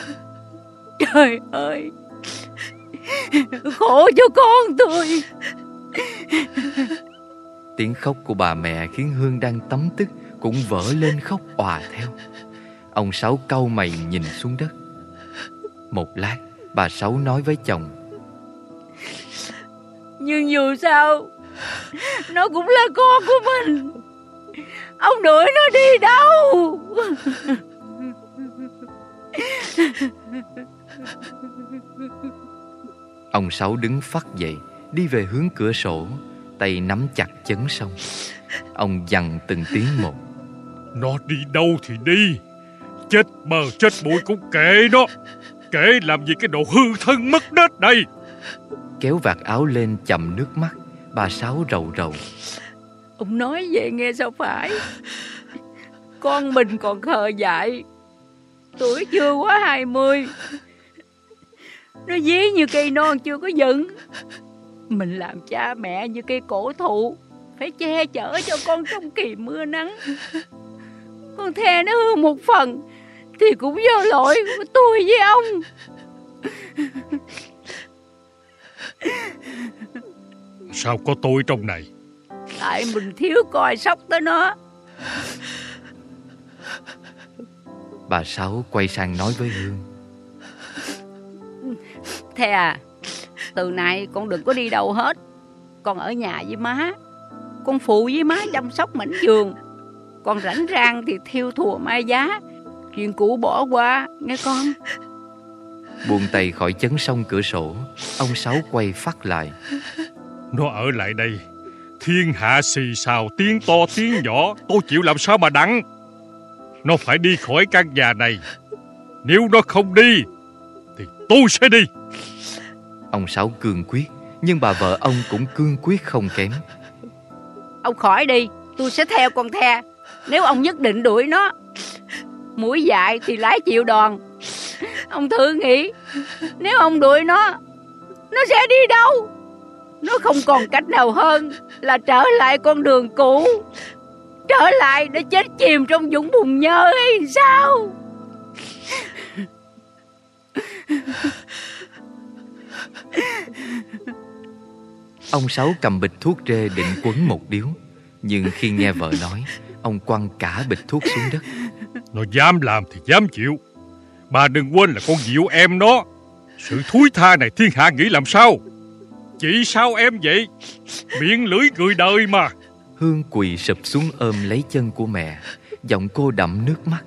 Trời ơi! Khổ cho con tôi! Tiếng khóc của bà mẹ khiến Hương đang tấm tức Cũng vỡ lên khóc òa theo Ông Sáu cau mày nhìn xuống đất. Một lát Bà Sáu nói với chồng. Nhưng dù sao Nó cũng là con của mình. Ông đuổi nó đi đâu? Ông Sáu đứng phắt dậy Đi về hướng cửa sổ Tay nắm chặt chấn sông. Ông dằn từng tiếng một. Nó đi đâu thì đi Chết bờ chết bụi cũng kệ nó. Kệ làm gì cái đồ hư thân mất nết này Kéo vạt áo lên chậm nước mắt Bà Sáu rầu rầu. Ông nói vậy nghe sao phải? Con mình còn khờ dại. Tuổi chưa quá hai mươi. Nó dí như cây non chưa có dựng. Mình làm cha mẹ như cây cổ thụ. Phải che chở cho con trong kỳ mưa nắng. Con the nó hư một phần Thì cũng do lỗi của tôi với ông. Sao có tôi trong này? Tại mình thiếu coi sóc tới nó. Bà Sáu quay sang nói với Hương. Thè à Từ nay con đừng có đi đâu hết. Con ở nhà với má Con phụ với má chăm sóc mảnh giường. Con rảnh rang thì thiêu thùa mai giá Chuyện cũ bỏ qua nghe con. Buông tay khỏi chấn sông cửa sổ Ông Sáu quay phát lại. Nó ở lại đây. Thiên hạ xì xào tiếng to tiếng nhỏ. Tôi chịu làm sao mà đặng? Nó phải đi khỏi căn nhà này. Nếu nó không đi Thì tôi sẽ đi. Ông Sáu cương quyết Nhưng bà vợ ông cũng cương quyết không kém. Ông khỏi đi Tôi sẽ theo con the. Nếu ông nhất định đuổi nó Mũi dại thì lái chịu đòn. Ông thử nghĩ, Nếu ông đuổi nó Nó sẽ đi đâu? Nó không còn cách nào hơn Là trở lại con đường cũ. Trở lại để chết chìm trong dũng bùn nhơ hay sao? Ông Sáu cầm bịch thuốc rê định quấn một điếu, Nhưng khi nghe vợ nói, Ông quăng cả bịch thuốc xuống đất. Nó dám làm thì dám chịu. Bà đừng quên là con Diệu em nó. Sự thúi tha này thiên hạ nghĩ làm sao? Chị sao em vậy? Miệng lưỡi người đời mà. Hương quỳ sụp xuống ôm lấy chân của mẹ. Giọng cô đậm nước mắt.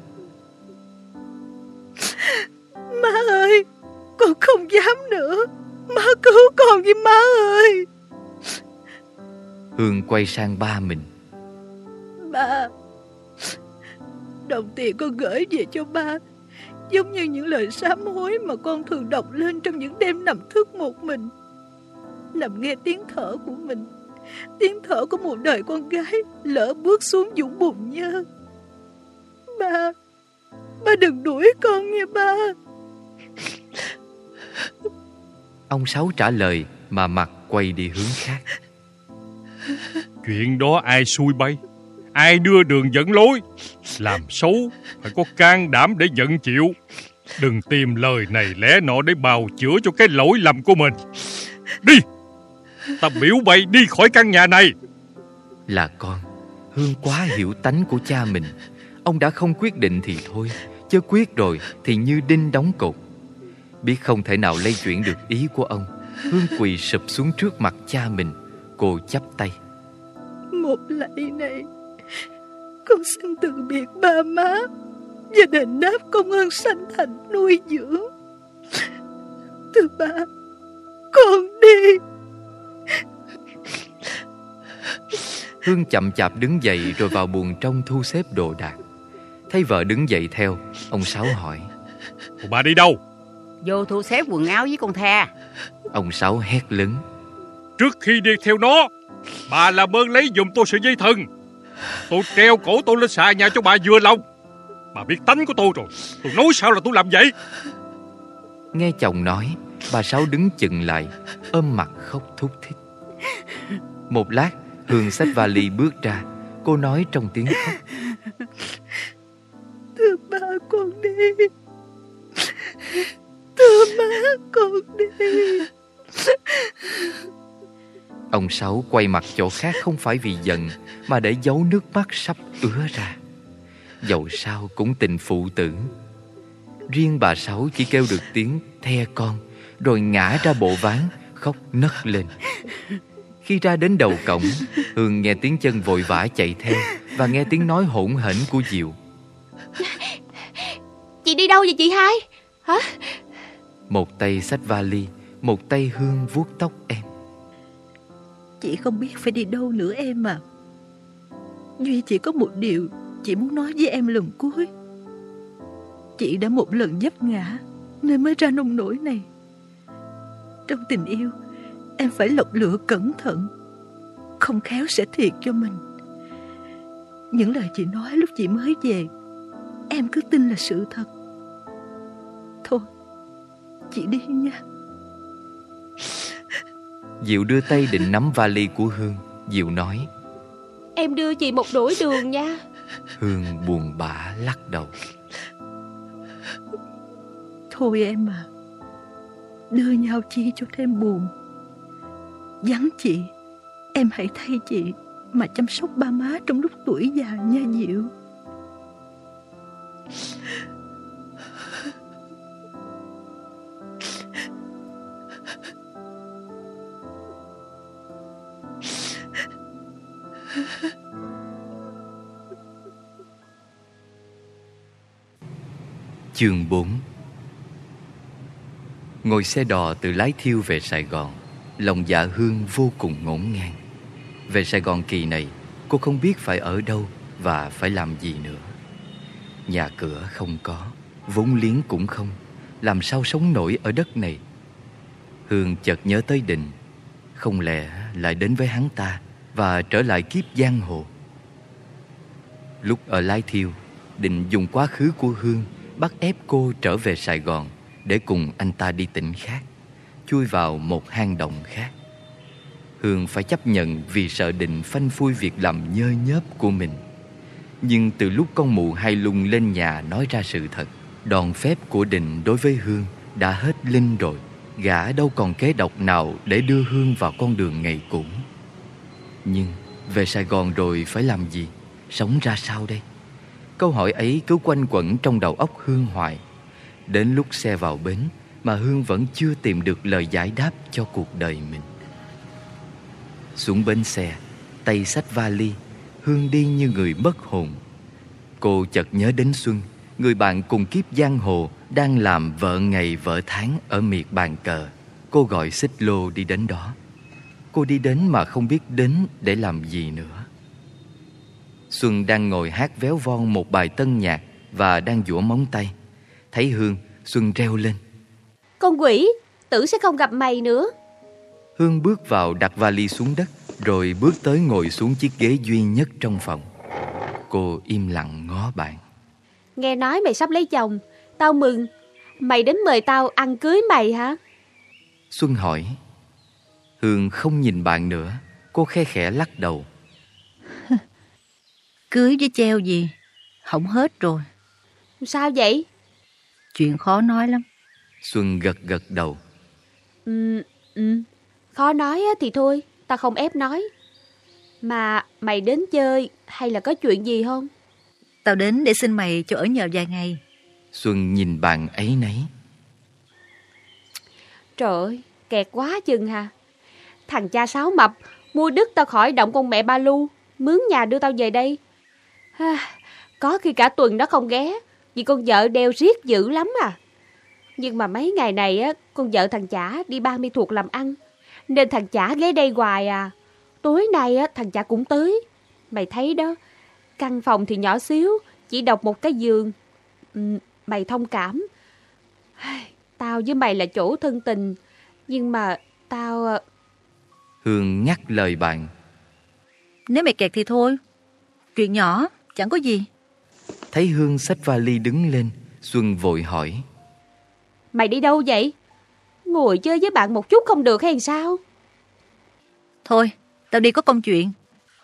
Má ơi Con không dám nữa. Má cứu con với má ơi. Hương quay sang ba mình. Ba Đồng tiền con gửi về cho ba. Giống như những lời sám hối Mà con thường đọc lên trong những đêm nằm thức một mình. Nằm nghe tiếng thở của mình. Tiếng thở của một đời con gái Lỡ bước xuống dũng bùn nhơ. Ba Ba đừng đuổi con nha ba. Ông Sáu trả lời Mà mặt quay đi hướng khác. Chuyện đó ai xui bay Ai đưa đường dẫn lối Làm xấu Phải có can đảm để nhận chịu. Đừng tìm lời này lẽ nọ Để bào chữa cho cái lỗi lầm của mình. Đi Ta biểu bày đi khỏi căn nhà này. Là con Hương quá hiểu tánh của cha mình. Ông đã không quyết định thì thôi Chứ quyết rồi thì như đinh đóng cột. Biết không thể nào lay chuyển được ý của ông Hương quỳ sụp xuống trước mặt cha mình Cô chắp tay. Một lạy này Con xin từ biệt ba má. Và đền đáp công ơn sanh thành nuôi dưỡng. Thưa ba Con đi. Hương chậm chạp đứng dậy rồi vào buồng trong thu xếp đồ đạc. Thấy vợ đứng dậy theo Ông Sáu hỏi. Còn bà đi đâu? Vô thu xếp quần áo với con the Ông Sáu hét lớn. Trước khi đi theo nó Bà làm ơn lấy giùm tôi sợi dây thừng Tôi treo cổ tôi lên xà nhà cho bà vừa lòng. Bà biết tánh của tôi rồi. Tôi nói sao là tôi làm vậy? Nghe chồng nói Bà Sáu đứng chừng lại Ôm mặt khóc thúc thích. Một lát Hương xách vali bước ra. Cô nói trong tiếng khóc. Thưa ba con đi. Thưa má con đi Ông Sáu quay mặt chỗ khác không phải vì giận Mà để giấu nước mắt sắp ứa ra. Dẫu sao cũng tình phụ tử. Riêng bà Sáu chỉ kêu được tiếng the con Rồi ngã ra bộ ván Khóc nấc lên. Khi ra đến đầu cổng Hương nghe tiếng chân vội vã chạy theo Và nghe tiếng nói hỗn hển của Diệu. Chị đi đâu vậy chị hai? Hả? Một tay xách vali Một tay Hương vuốt tóc em Chị không biết phải đi đâu nữa em à. Duy chỉ có một điều Chị muốn nói với em lần cuối. Chị đã một lần vấp ngã Nên mới ra nông nổi này. Trong tình yêu, Em phải lọc lựa cẩn thận, Không khéo sẽ thiệt cho mình. Những lời chị nói lúc chị mới về, Em cứ tin là sự thật. Thôi, Chị đi nha. Diệu đưa tay định nắm vali của Hương. Diệu nói Em đưa chị một nỗi đường nha. Hương buồn bã lắc đầu. Thôi em à Đưa nhau chi cho thêm buồn. Vắng chị Em hãy thay chị Mà chăm sóc ba má trong lúc tuổi già nha Diệu Chương 4 Ngồi xe đò từ Lái Thiêu về Sài Gòn, Lòng dạ Hương vô cùng ngổn ngang. Về Sài Gòn kỳ này, Cô không biết phải ở đâu Và phải làm gì nữa. Nhà cửa không có, Vốn liếng cũng không, Làm sao sống nổi ở đất này? Hương chợt nhớ tới Định Không lẽ lại đến với hắn ta Và trở lại kiếp giang hồ? Lúc ở Lái Thiêu Định dùng quá khứ của Hương bắt ép cô trở về Sài Gòn để cùng anh ta đi tỉnh khác, chui vào một hang động khác. Hương phải chấp nhận vì sợ định phanh phui việc làm nhơ nhớp của mình. Nhưng từ lúc con mụ hai lung lên nhà nói ra sự thật, đòn phép của định đối với Hương đã hết linh rồi. Gã đâu còn kế độc nào để đưa Hương vào con đường ngày cũ. Nhưng về Sài Gòn rồi phải làm gì? Sống ra sao đây? Câu hỏi ấy cứ quanh quẩn trong đầu óc Hương hoài. Đến lúc xe vào bến Mà Hương vẫn chưa tìm được lời giải đáp cho cuộc đời mình. Xuống bến xe, Tay sách vali, Hương đi như người mất hồn. Cô chợt nhớ đến Xuân, Người bạn cùng kiếp giang hồ Đang làm vợ ngày vợ tháng Ở miệt bàn cờ. Cô gọi xích lô đi đến đó. Cô đi đến mà không biết đến để làm gì nữa. Xuân đang ngồi hát véo von một bài tân nhạc Và đang dũa móng tay. Thấy Hương, Xuân reo lên. Con quỷ, tử sẽ không gặp mày nữa. Hương bước vào đặt vali xuống đất Rồi bước tới ngồi xuống chiếc ghế duy nhất trong phòng. Cô im lặng ngó bạn. Nghe nói mày sắp lấy chồng Tao mừng. Mày đến mời tao ăn cưới mày hả? Xuân hỏi. Hương không nhìn bạn nữa Cô khe khẽ lắc đầu Cưới với treo gì? Không hết rồi. Sao vậy? Chuyện khó nói lắm. Xuân gật gật đầu. Ừ, ừ. Khó nói thì thôi Tao không ép nói. Mà mày đến chơi Hay là có chuyện gì không? Tao đến để xin mày cho ở nhờ vài ngày. Xuân nhìn bạn ấy nấy. Trời ơi Kẹt quá chừng hà. Thằng cha sáu mập Mua đứt tao khỏi động con mẹ ba lu Mướn nhà đưa tao về đây Có khi cả tuần đó không ghé. Vì con vợ đeo riết dữ lắm à. Nhưng mà mấy ngày này á Con vợ thằng chả đi ba mươi thuộc làm ăn. Nên thằng chả ghé đây hoài à. Tối nay á thằng chả cũng tới. Mày thấy đó Căn phòng thì nhỏ xíu Chỉ đọc một cái giường. Ừ, Mày thông cảm. Tao với mày là chỗ thân tình. Nhưng mà tao Hương ngắt lời bạn. Nếu mày kẹt thì thôi. Chuyện nhỏ, chẳng có gì. Thấy Hương xách vali đứng lên, Xuân vội hỏi. Mày đi đâu vậy? Ngồi chơi với bạn một chút không được hay sao? Thôi, tao đi có công chuyện.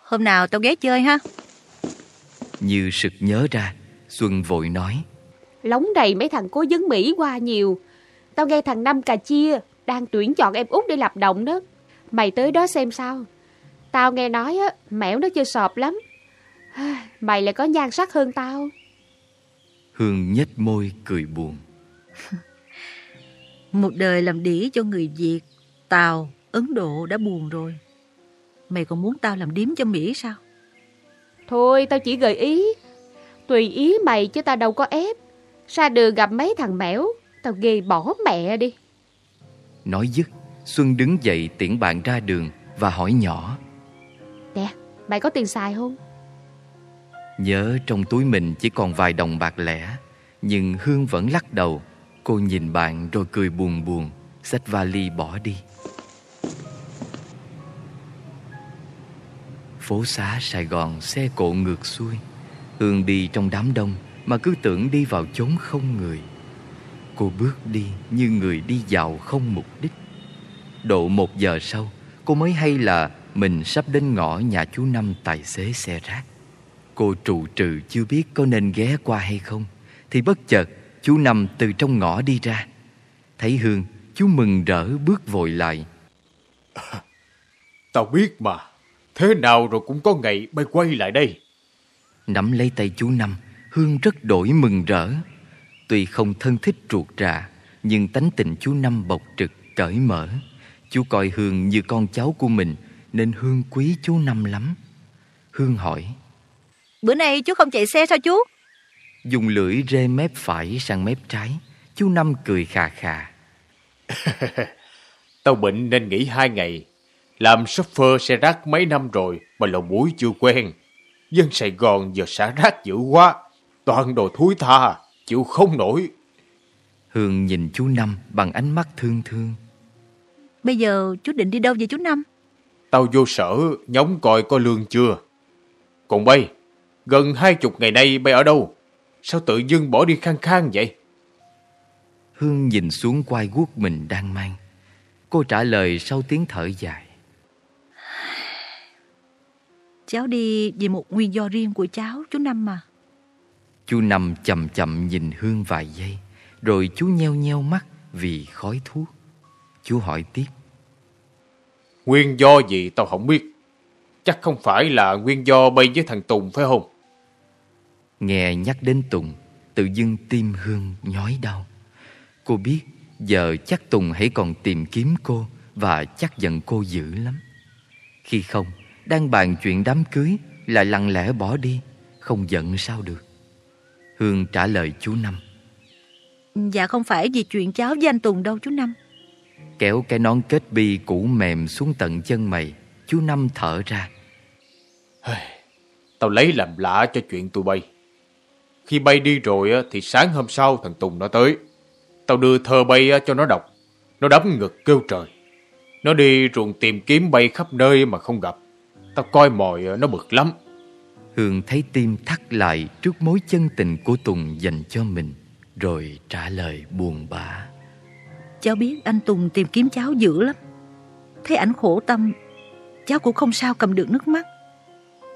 Hôm nào tao ghé chơi ha. Như sực nhớ ra, Xuân vội nói. Lóng đầy mấy thằng cố vấn Mỹ qua nhiều. Tao nghe thằng Năm Cà Chia đang tuyển chọn em út để lập động đó. Mày tới đó xem sao. Tao nghe nói á, mẻo nó chưa sọp lắm. Mày lại có nhan sắc hơn tao. Hương nhếch môi cười buồn. Một đời làm đĩ cho người Việt, Tàu, Ấn Độ đã buồn rồi. Mày còn muốn tao làm điếm cho Mỹ sao? Thôi tao chỉ gợi ý. Tùy ý mày chứ tao đâu có ép. Ra đường gặp mấy thằng mẻo, tao ghê bỏ mẹ đi. Nói dứt, Xuân đứng dậy tiễn bạn ra đường và hỏi nhỏ. Nè, mày có tiền xài không? Nhớ trong túi mình chỉ còn vài đồng bạc lẻ, nhưng Hương vẫn lắc đầu. Cô nhìn bạn rồi cười buồn buồn, xách vali bỏ đi. Phố xá Sài Gòn xe cộ ngược xuôi Hương đi trong đám đông Mà cứ tưởng đi vào chốn không người Cô bước đi như người đi dạo không mục đích Độ một giờ sau Cô mới hay là mình sắp đến ngõ nhà chú Năm tài xế xe rác Cô trụ trừ chưa biết có nên ghé qua hay không Thì bất chợt chú Năm từ trong ngõ đi ra. Thấy Hương chú mừng rỡ bước vội lại. Tao biết mà Thế nào rồi cũng có ngày bay quay lại đây. Nắm lấy tay chú Năm Hương rất đổi mừng rỡ. Tuy không thân thích ruột rà Nhưng tánh tình chú Năm bộc trực cởi mở. Chú coi Hương như con cháu của mình Nên Hương quý chú Năm lắm. Hương hỏi Bữa nay chú không chạy xe sao chú? Dùng lưỡi rê mép phải sang mép trái Chú Năm cười khà khà Tao bệnh nên nghỉ hai ngày làm shopper xe rác mấy năm rồi mà lầu mũi chưa quen. Dân Sài Gòn giờ xả rác dữ quá. Toàn đồ thúi tha, chịu không nổi. Hương nhìn chú Năm bằng ánh mắt thương thương. Bây giờ chú định đi đâu vậy chú Năm? Tao vô sở, nhóng coi có lương chưa. Còn bay, gần hai chục ngày nay bay ở đâu? Sao tự dưng bỏ đi khang khang vậy? Hương nhìn xuống quai guốc mình đang mang. Cô trả lời sau tiếng thở dài. Cháu đi vì một nguyên do riêng của cháu, chú Năm mà. Chú Năm chậm chậm nhìn Hương vài giây, rồi chú nheo nheo mắt vì khói thuốc. Chú hỏi tiếp. Nguyên do gì tao không biết. Chắc không phải là nguyên do bay với thằng Tùng phải không? Nghe nhắc đến Tùng, tự dưng tim Hương nhói đau. Cô biết giờ chắc Tùng hãy còn tìm kiếm cô và chắc giận cô dữ lắm. Khi không, đang bàn chuyện đám cưới Lại lặng lẽ bỏ đi Không giận sao được. Hương trả lời chú Năm. Dạ không phải vì chuyện cháu với anh Tùng đâu chú Năm. Kéo cái nón kết bi cũ mềm xuống tận chân mày Chú Năm thở ra. Tao lấy làm lạ cho chuyện tụi bay Khi bay đi rồi thì sáng hôm sau thằng Tùng nó tới. Tao đưa thơ bay cho nó đọc. Nó đấm ngực kêu trời. Nó đi ruộng tìm kiếm bay khắp nơi mà không gặp. Tao coi mồi nó bực lắm. Hương thấy tim thắt lại trước mối chân tình của Tùng dành cho mình Rồi trả lời buồn bã. Cháu biết anh Tùng tìm kiếm cháu dữ lắm. Thấy ảnh khổ tâm Cháu cũng không sao cầm được nước mắt.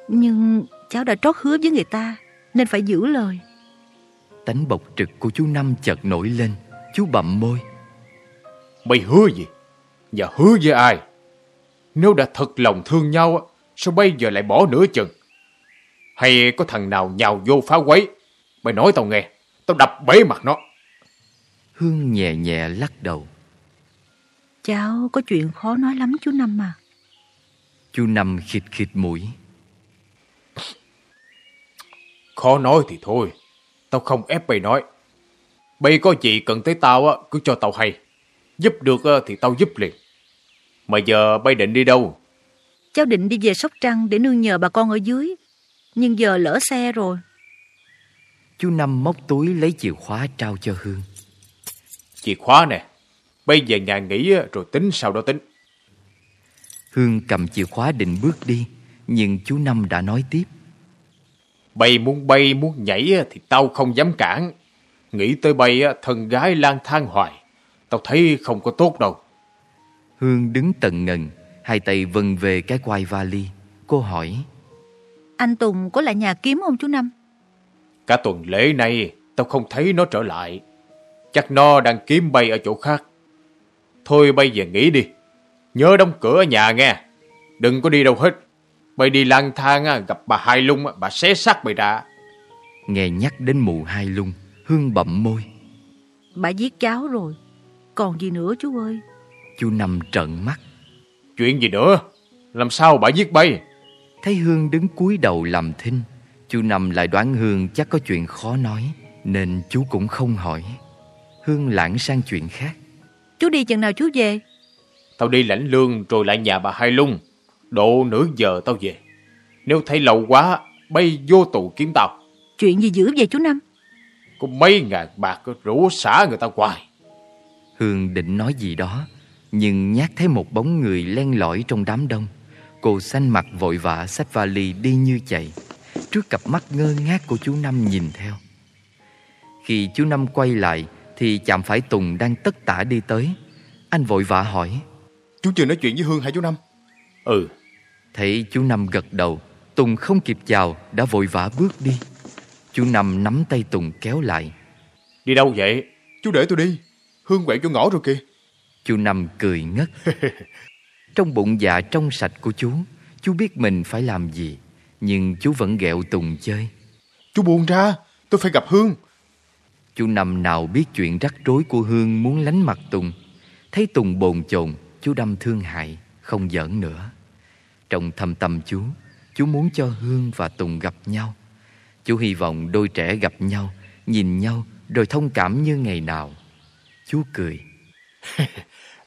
Nhưng cháu đã trót hứa với người ta Nên phải giữ lời Tánh bộc trực của chú Năm chợt nổi lên Chú bậm môi Mày hứa gì? Và hứa với ai? Nếu đã thật lòng thương nhau Sao bây giờ lại bỏ nửa chừng? Hay có thằng nào nhào vô phá quấy? Mày nói tao nghe, tao đập bể mặt nó. Hương nhẹ nhẹ lắc đầu. Cháu có chuyện khó nói lắm chú Năm mà. Chú Năm khịt khịt mũi. Khó nói thì thôi, tao không ép mày nói. Bây có gì cần tới tao cứ cho tao hay. Giúp được thì tao giúp liền. Mà giờ bay định đi đâu? Cháu định đi về Sóc Trăng để nương nhờ bà con ở dưới. Nhưng giờ lỡ xe rồi. Chú Năm móc túi lấy chìa khóa trao cho Hương. Chìa khóa nè, bây giờ nhà nghỉ rồi tính sau đó tính. Hương cầm chìa khóa định bước đi, nhưng chú Năm đã nói tiếp. Bay muốn bay muốn nhảy thì tao không dám cản. Nghĩ tới bay thân gái lang thang hoài. Tao thấy không có tốt đâu. Hương đứng tận ngần, hai tay vân về cái quai vali. Cô hỏi. Anh Tùng có lại nhà kiếm không chú Năm? Cả tuần lễ này tao không thấy nó trở lại. Chắc nó đang kiếm bay ở chỗ khác. Thôi bây giờ nghỉ đi. Nhớ đóng cửa ở nhà nghe. Đừng có đi đâu hết. Bay đi lang thang gặp bà Hai Lung, bà xé xác mày ra. Nghe nhắc đến mụ Hai Lung, Hương bậm môi. Bà giết cháu rồi. Còn gì nữa chú ơi? Chú Năm trợn mắt. Chuyện gì nữa? Làm sao bà giết bay? Thấy Hương đứng cúi đầu làm thinh, chú Năm lại đoán Hương chắc có chuyện khó nói, nên chú cũng không hỏi. Hương lãng sang chuyện khác. Chú đi chừng nào chú về? Tao đi lãnh lương rồi lại nhà bà Hai Lung. Độ nửa giờ tao về. Nếu thấy lâu quá, bay vô tù kiếm tao. Chuyện gì dữ vậy chú Năm? Có mấy ngàn bạc rủ xả người ta hoài. Hương định nói gì đó, nhưng nhát thấy một bóng người len lỏi trong đám đông. Cô xanh mặt vội vã xách vali đi như chạy. Trước cặp mắt ngơ ngác của chú Năm nhìn theo. Khi chú Năm quay lại thì chạm phải Tùng đang tất tả đi tới. Anh vội vã hỏi. Chú chưa nói chuyện với Hương hả chú Năm? Ừ. Thấy chú Năm gật đầu, Tùng không kịp chào đã vội vã bước đi. Chú Năm nắm tay Tùng kéo lại. Đi đâu vậy? Chú để tôi đi. Hương quẹo chỗ ngõ rồi kìa. Chú Năm cười ngất. Trong bụng dạ trong sạch của chú, chú biết mình phải làm gì, nhưng chú vẫn ghẹo Tùng chơi. Chú buông ra, tôi phải gặp Hương. Chú Năm nào biết chuyện rắc rối của Hương muốn lánh mặt Tùng. Thấy Tùng bồn chồn, chú đâm thương hại, không giỡn nữa. Trong thâm tâm chú, chú muốn cho Hương và Tùng gặp nhau. Chú hy vọng đôi trẻ gặp nhau, nhìn nhau rồi thông cảm như ngày nào. Chú cười.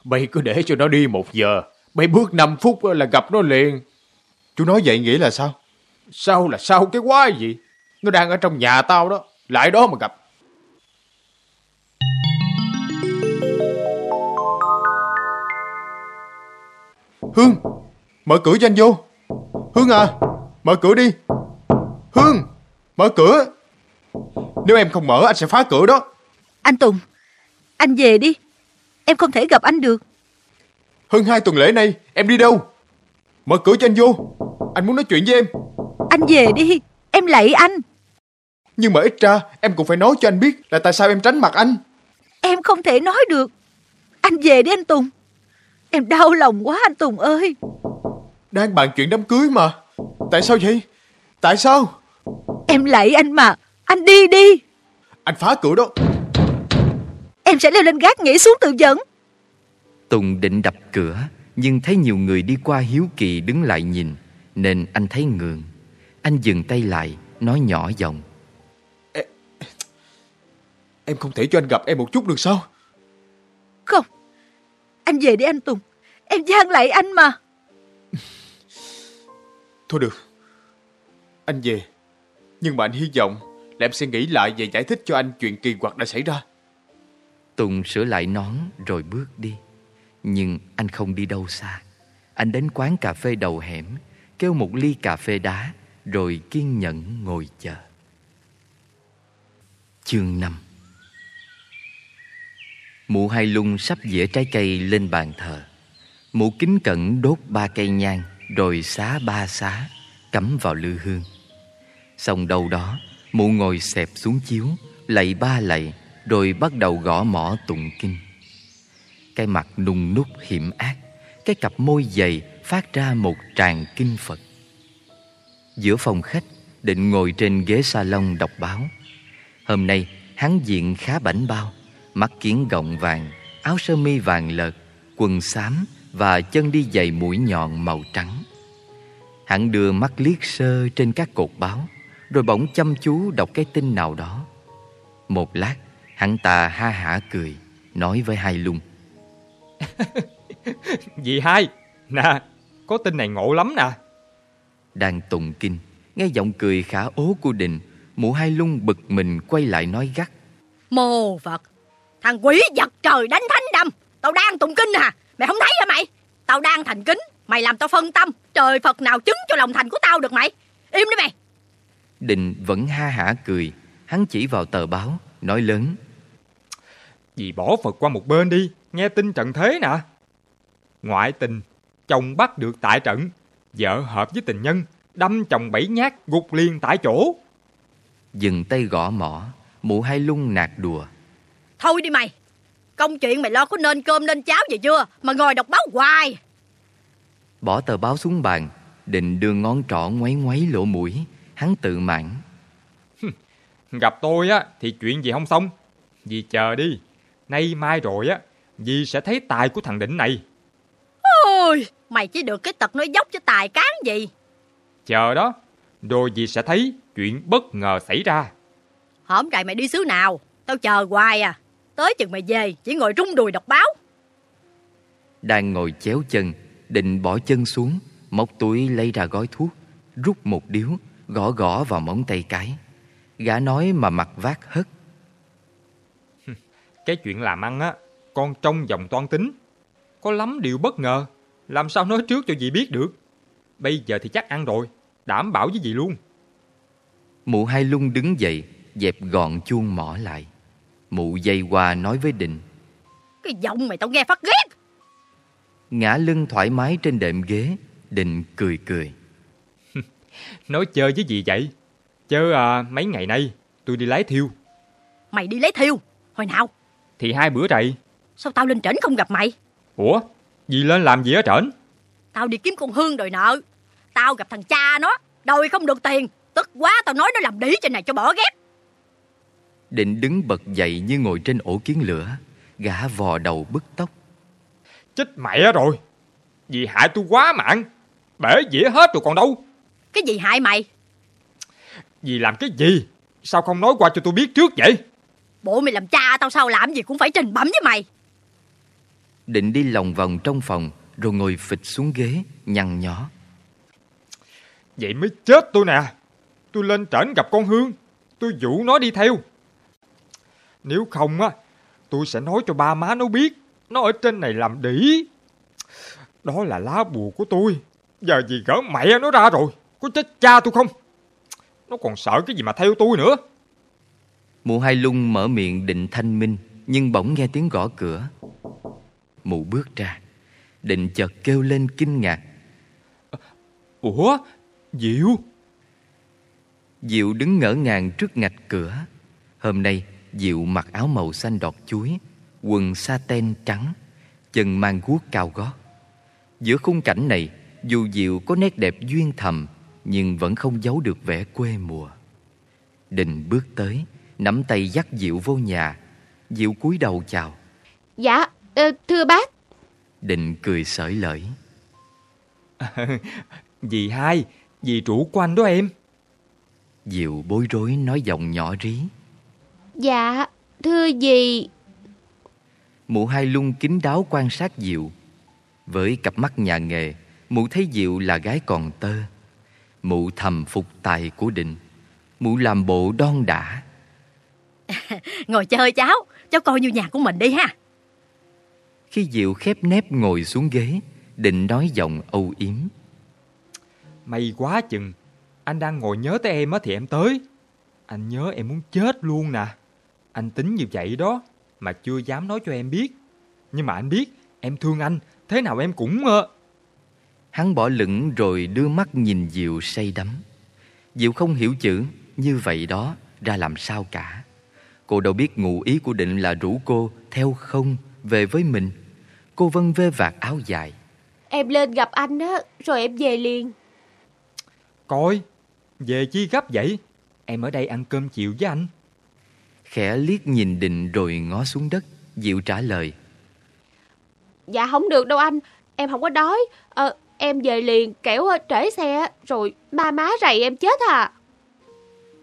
Bay cứ để cho nó đi một giờ. Bay bước 5 phút là gặp nó liền. Chú nói vậy nghĩa là sao? Sao là sao cái quái gì? Nó đang ở trong nhà tao đó. Lại đó mà gặp. Hương, mở cửa cho anh vô. Hương à, mở cửa đi. Hương, mở cửa. Nếu em không mở anh sẽ phá cửa đó. Anh Tùng, anh về đi. Em không thể gặp anh được. Hơn hai tuần lễ nay, em đi đâu? Mở cửa cho anh vô. Anh muốn nói chuyện với em. Anh về đi, em lạy anh. Nhưng mà ít ra, em cũng phải nói cho anh biết là tại sao em tránh mặt anh. Em không thể nói được. Anh về đi anh Tùng. Em đau lòng quá anh Tùng ơi. Đang bàn chuyện đám cưới mà. Tại sao vậy? Tại sao? Em lạy anh mà. Anh đi đi. Anh phá cửa đó. Em sẽ leo lên gác nhảy xuống tự dẫn. Tùng định đập cửa, nhưng thấy nhiều người đi qua hiếu kỳ đứng lại nhìn, nên anh thấy ngượng. Anh dừng tay lại, nói nhỏ giọng. Em, em không thể cho anh gặp em một chút được sao? Không. Anh về đi anh Tùng. Em gian lại anh mà. Thôi được. Anh về. Nhưng mà anh hy vọng là em sẽ nghĩ lại và giải thích cho anh chuyện kỳ quặc đã xảy ra. Tùng sửa lại nón rồi bước đi. Nhưng anh không đi đâu xa. Anh đến quán cà phê đầu hẻm, kêu một ly cà phê đá, rồi kiên nhẫn ngồi chờ. Chương 5 Mụ hai lung sắp dĩa trái cây lên bàn thờ. Mụ kính cẩn đốt ba cây nhang, rồi xá ba xá, cắm vào lư hương. Xong đâu đó, mụ ngồi xẹp xuống chiếu, lạy ba lạy, rồi bắt đầu gõ mỏ tụng kinh. Cái mặt nung nút hiểm ác, cái cặp môi dày phát ra một tràng kinh Phật. Giữa phòng khách, định ngồi trên ghế salon đọc báo. Hôm nay, hắn diện khá bảnh bao, mắt kiến gọng vàng, áo sơ mi vàng lợt, quần xám và chân đi giày mũi nhọn màu trắng. Hắn đưa mắt liếc sơ trên các cột báo, rồi bỗng chăm chú đọc cái tin nào đó. Một lát, hắn ta ha hả cười, nói với hai lung. Dì hai, nè, có tin này ngộ lắm nè. Đang tụng kinh, nghe giọng cười khả ố của Đình, mụ hai lung bực mình quay lại nói gắt. Mô Phật, thằng quỷ giật trời đánh thánh đâm, tao đang tụng kinh à, mày không thấy hả mày? Tao đang thành kính, mày làm tao phân tâm, trời Phật nào chứng cho lòng thành của tao được mày? Im đi mày. Định vẫn ha hả cười Hắn chỉ vào tờ báo Nói lớn Dì bỏ Phật qua một bên đi Nghe tin trận thế nè Ngoại tình Chồng bắt được tại trận Vợ hợp với tình nhân Đâm chồng bảy nhát gục liền tại chỗ Dừng tay gõ mỏ Mụ hai lung nạt đùa Thôi đi mày Công chuyện mày lo có nên cơm nên cháo gì chưa? Mà ngồi đọc báo hoài. Bỏ tờ báo xuống bàn Định đưa ngón trỏ ngoáy ngoáy lỗ mũi. Hắn tự mãn. Gặp tôi á Thì chuyện gì không xong? Dì chờ đi Nay mai rồi á Dì sẽ thấy tài của thằng Định này. Ôi Mày chỉ được cái tật nói dốc cho tài cán gì. Chờ đó Rồi dì sẽ thấy chuyện bất ngờ xảy ra. Hổm rày mày đi xứ nào? Tao chờ hoài à Tới chừng mày về chỉ ngồi rung đùi đọc báo. Đang ngồi chéo chân Định bỏ chân xuống Móc túi lấy ra gói thuốc Rút một điếu Gõ gõ vào móng tay cái. Gã nói mà mặt vác hất. Cái chuyện làm ăn á Con trong dòng toan tính. Có lắm điều bất ngờ Làm sao nói trước cho dì biết được. Bây giờ thì chắc ăn rồi Đảm bảo với dì luôn. Mụ hai lung đứng dậy Dẹp gọn chuông mỏ lại Mụ dây qua nói với Định. Cái giọng mày tao nghe phát ghét. Ngã lưng thoải mái trên đệm ghế Định cười cười. Nói chơi với dì vậy? Chớ à, mấy ngày nay tôi đi lái thiêu. Mày đi lấy thiêu? Hồi nào? Thì hai bữa rày. Sao tao lên trển không gặp mày? Ủa Dì lên làm gì ở trển? Tao đi kiếm con Hương đòi nợ. Tao gặp thằng cha nó Đòi không được tiền. Tức quá tao nói nó làm đĩ trên này cho bỏ ghét Định đứng bật dậy như ngồi trên ổ kiến lửa Gã vò đầu bứt tóc. Chết mẹ rồi. Dì hại tôi quá mạng. Bể dĩa hết rồi còn đâu. Cái gì hại mày? Dì làm cái gì? Sao không nói qua cho tôi biết trước vậy? Bộ mày làm cha tao sao làm gì cũng phải trình bẩm với mày. Định đi lòng vòng trong phòng Rồi ngồi phịch xuống ghế Nhăn nhó. Vậy mới chết tôi nè. Tôi lên trển gặp con Hương. Tôi dụ nó đi theo Nếu không á Tôi sẽ nói cho ba má nó biết. Nó ở trên này làm đỉ Đó là lá bùa của tôi. Giờ gì gỡ mẹ nó ra rồi Có chết cha tôi không? Nó còn sợ cái gì mà theo tôi nữa. Mụ hai lung mở miệng định thanh minh Nhưng bỗng nghe tiếng gõ cửa. Mụ bước ra Định chợt kêu lên kinh ngạc. Ủa Diệu? Diệu đứng ngỡ ngàng trước ngạch cửa. Hôm nay Diệu mặc áo màu xanh đọt chuối Quần sa ten trắng Chân mang guốc cao gót. Giữa khung cảnh này Dù Diệu có nét đẹp duyên thầm Nhưng vẫn không giấu được vẻ quê mùa. Định bước tới Nắm tay dắt Diệu vô nhà. Diệu cúi đầu chào. Dạ ờ, thưa bác. Định cười sởi lởi. Dì hai Dì chủ của anh đó em. Diệu bối rối nói giọng nhỏ rí Dạ thưa gì Mụ hai lung kín đáo quan sát Diệu. Với cặp mắt nhà nghề Mụ thấy Diệu là gái còn tơ. Mụ thầm phục tài của định. Mụ làm bộ đon đã Ngồi chơi cháu Cháu coi như nhà của mình đi ha. Khi Diệu khép nép ngồi xuống ghế Định nói giọng âu yếm. May quá chừng Anh đang ngồi nhớ tới em á thì em tới. Anh nhớ em muốn chết luôn nè Anh tính như vậy đó Mà chưa dám nói cho em biết. Nhưng mà anh biết Em thương anh Thế nào em cũng ờ, Hắn bỏ lửng rồi đưa mắt nhìn Diệu say đắm. Diệu không hiểu chữ Như vậy đó ra làm sao cả. Cô đâu biết ngụ ý của định là rủ cô Theo không về với mình. Cô vân vê vạt áo dài. Em lên gặp anh á Rồi em về liền. Coi Về chi gấp vậy? Em ở đây ăn cơm chiều với anh Khẽ liếc nhìn định rồi ngó xuống đất Diệu trả lời. Dạ không được đâu anh. Em không có đói. Ờ, Em về liền kẻo ờ, trễ xe Rồi ba má rầy em chết à.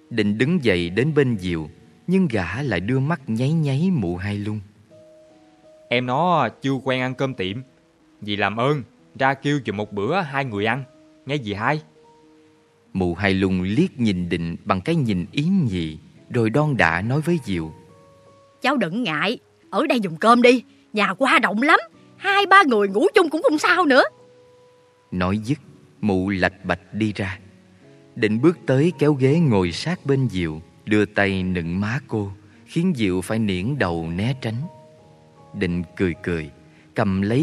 Định đứng dậy đến bên Diệu Nhưng gã lại đưa mắt nháy nháy mụ hai lung. Em nó chưa quen ăn cơm tiệm Dì làm ơn Ra kêu cho một bữa hai người ăn Nghe dì hai Mụ hai lung liếc nhìn định bằng cái nhìn ý nhị Rồi đon đả nói với Diệu Cháu đừng ngại Ở đây dùng cơm đi Nhà qua động lắm Hai ba người ngủ chung cũng không sao nữa. Nói dứt Mụ lạch bạch đi ra. Định bước tới kéo ghế ngồi sát bên Diệu Đưa tay nựng má cô Khiến Diệu phải niễn đầu né tránh. Định cười cười Cầm lấy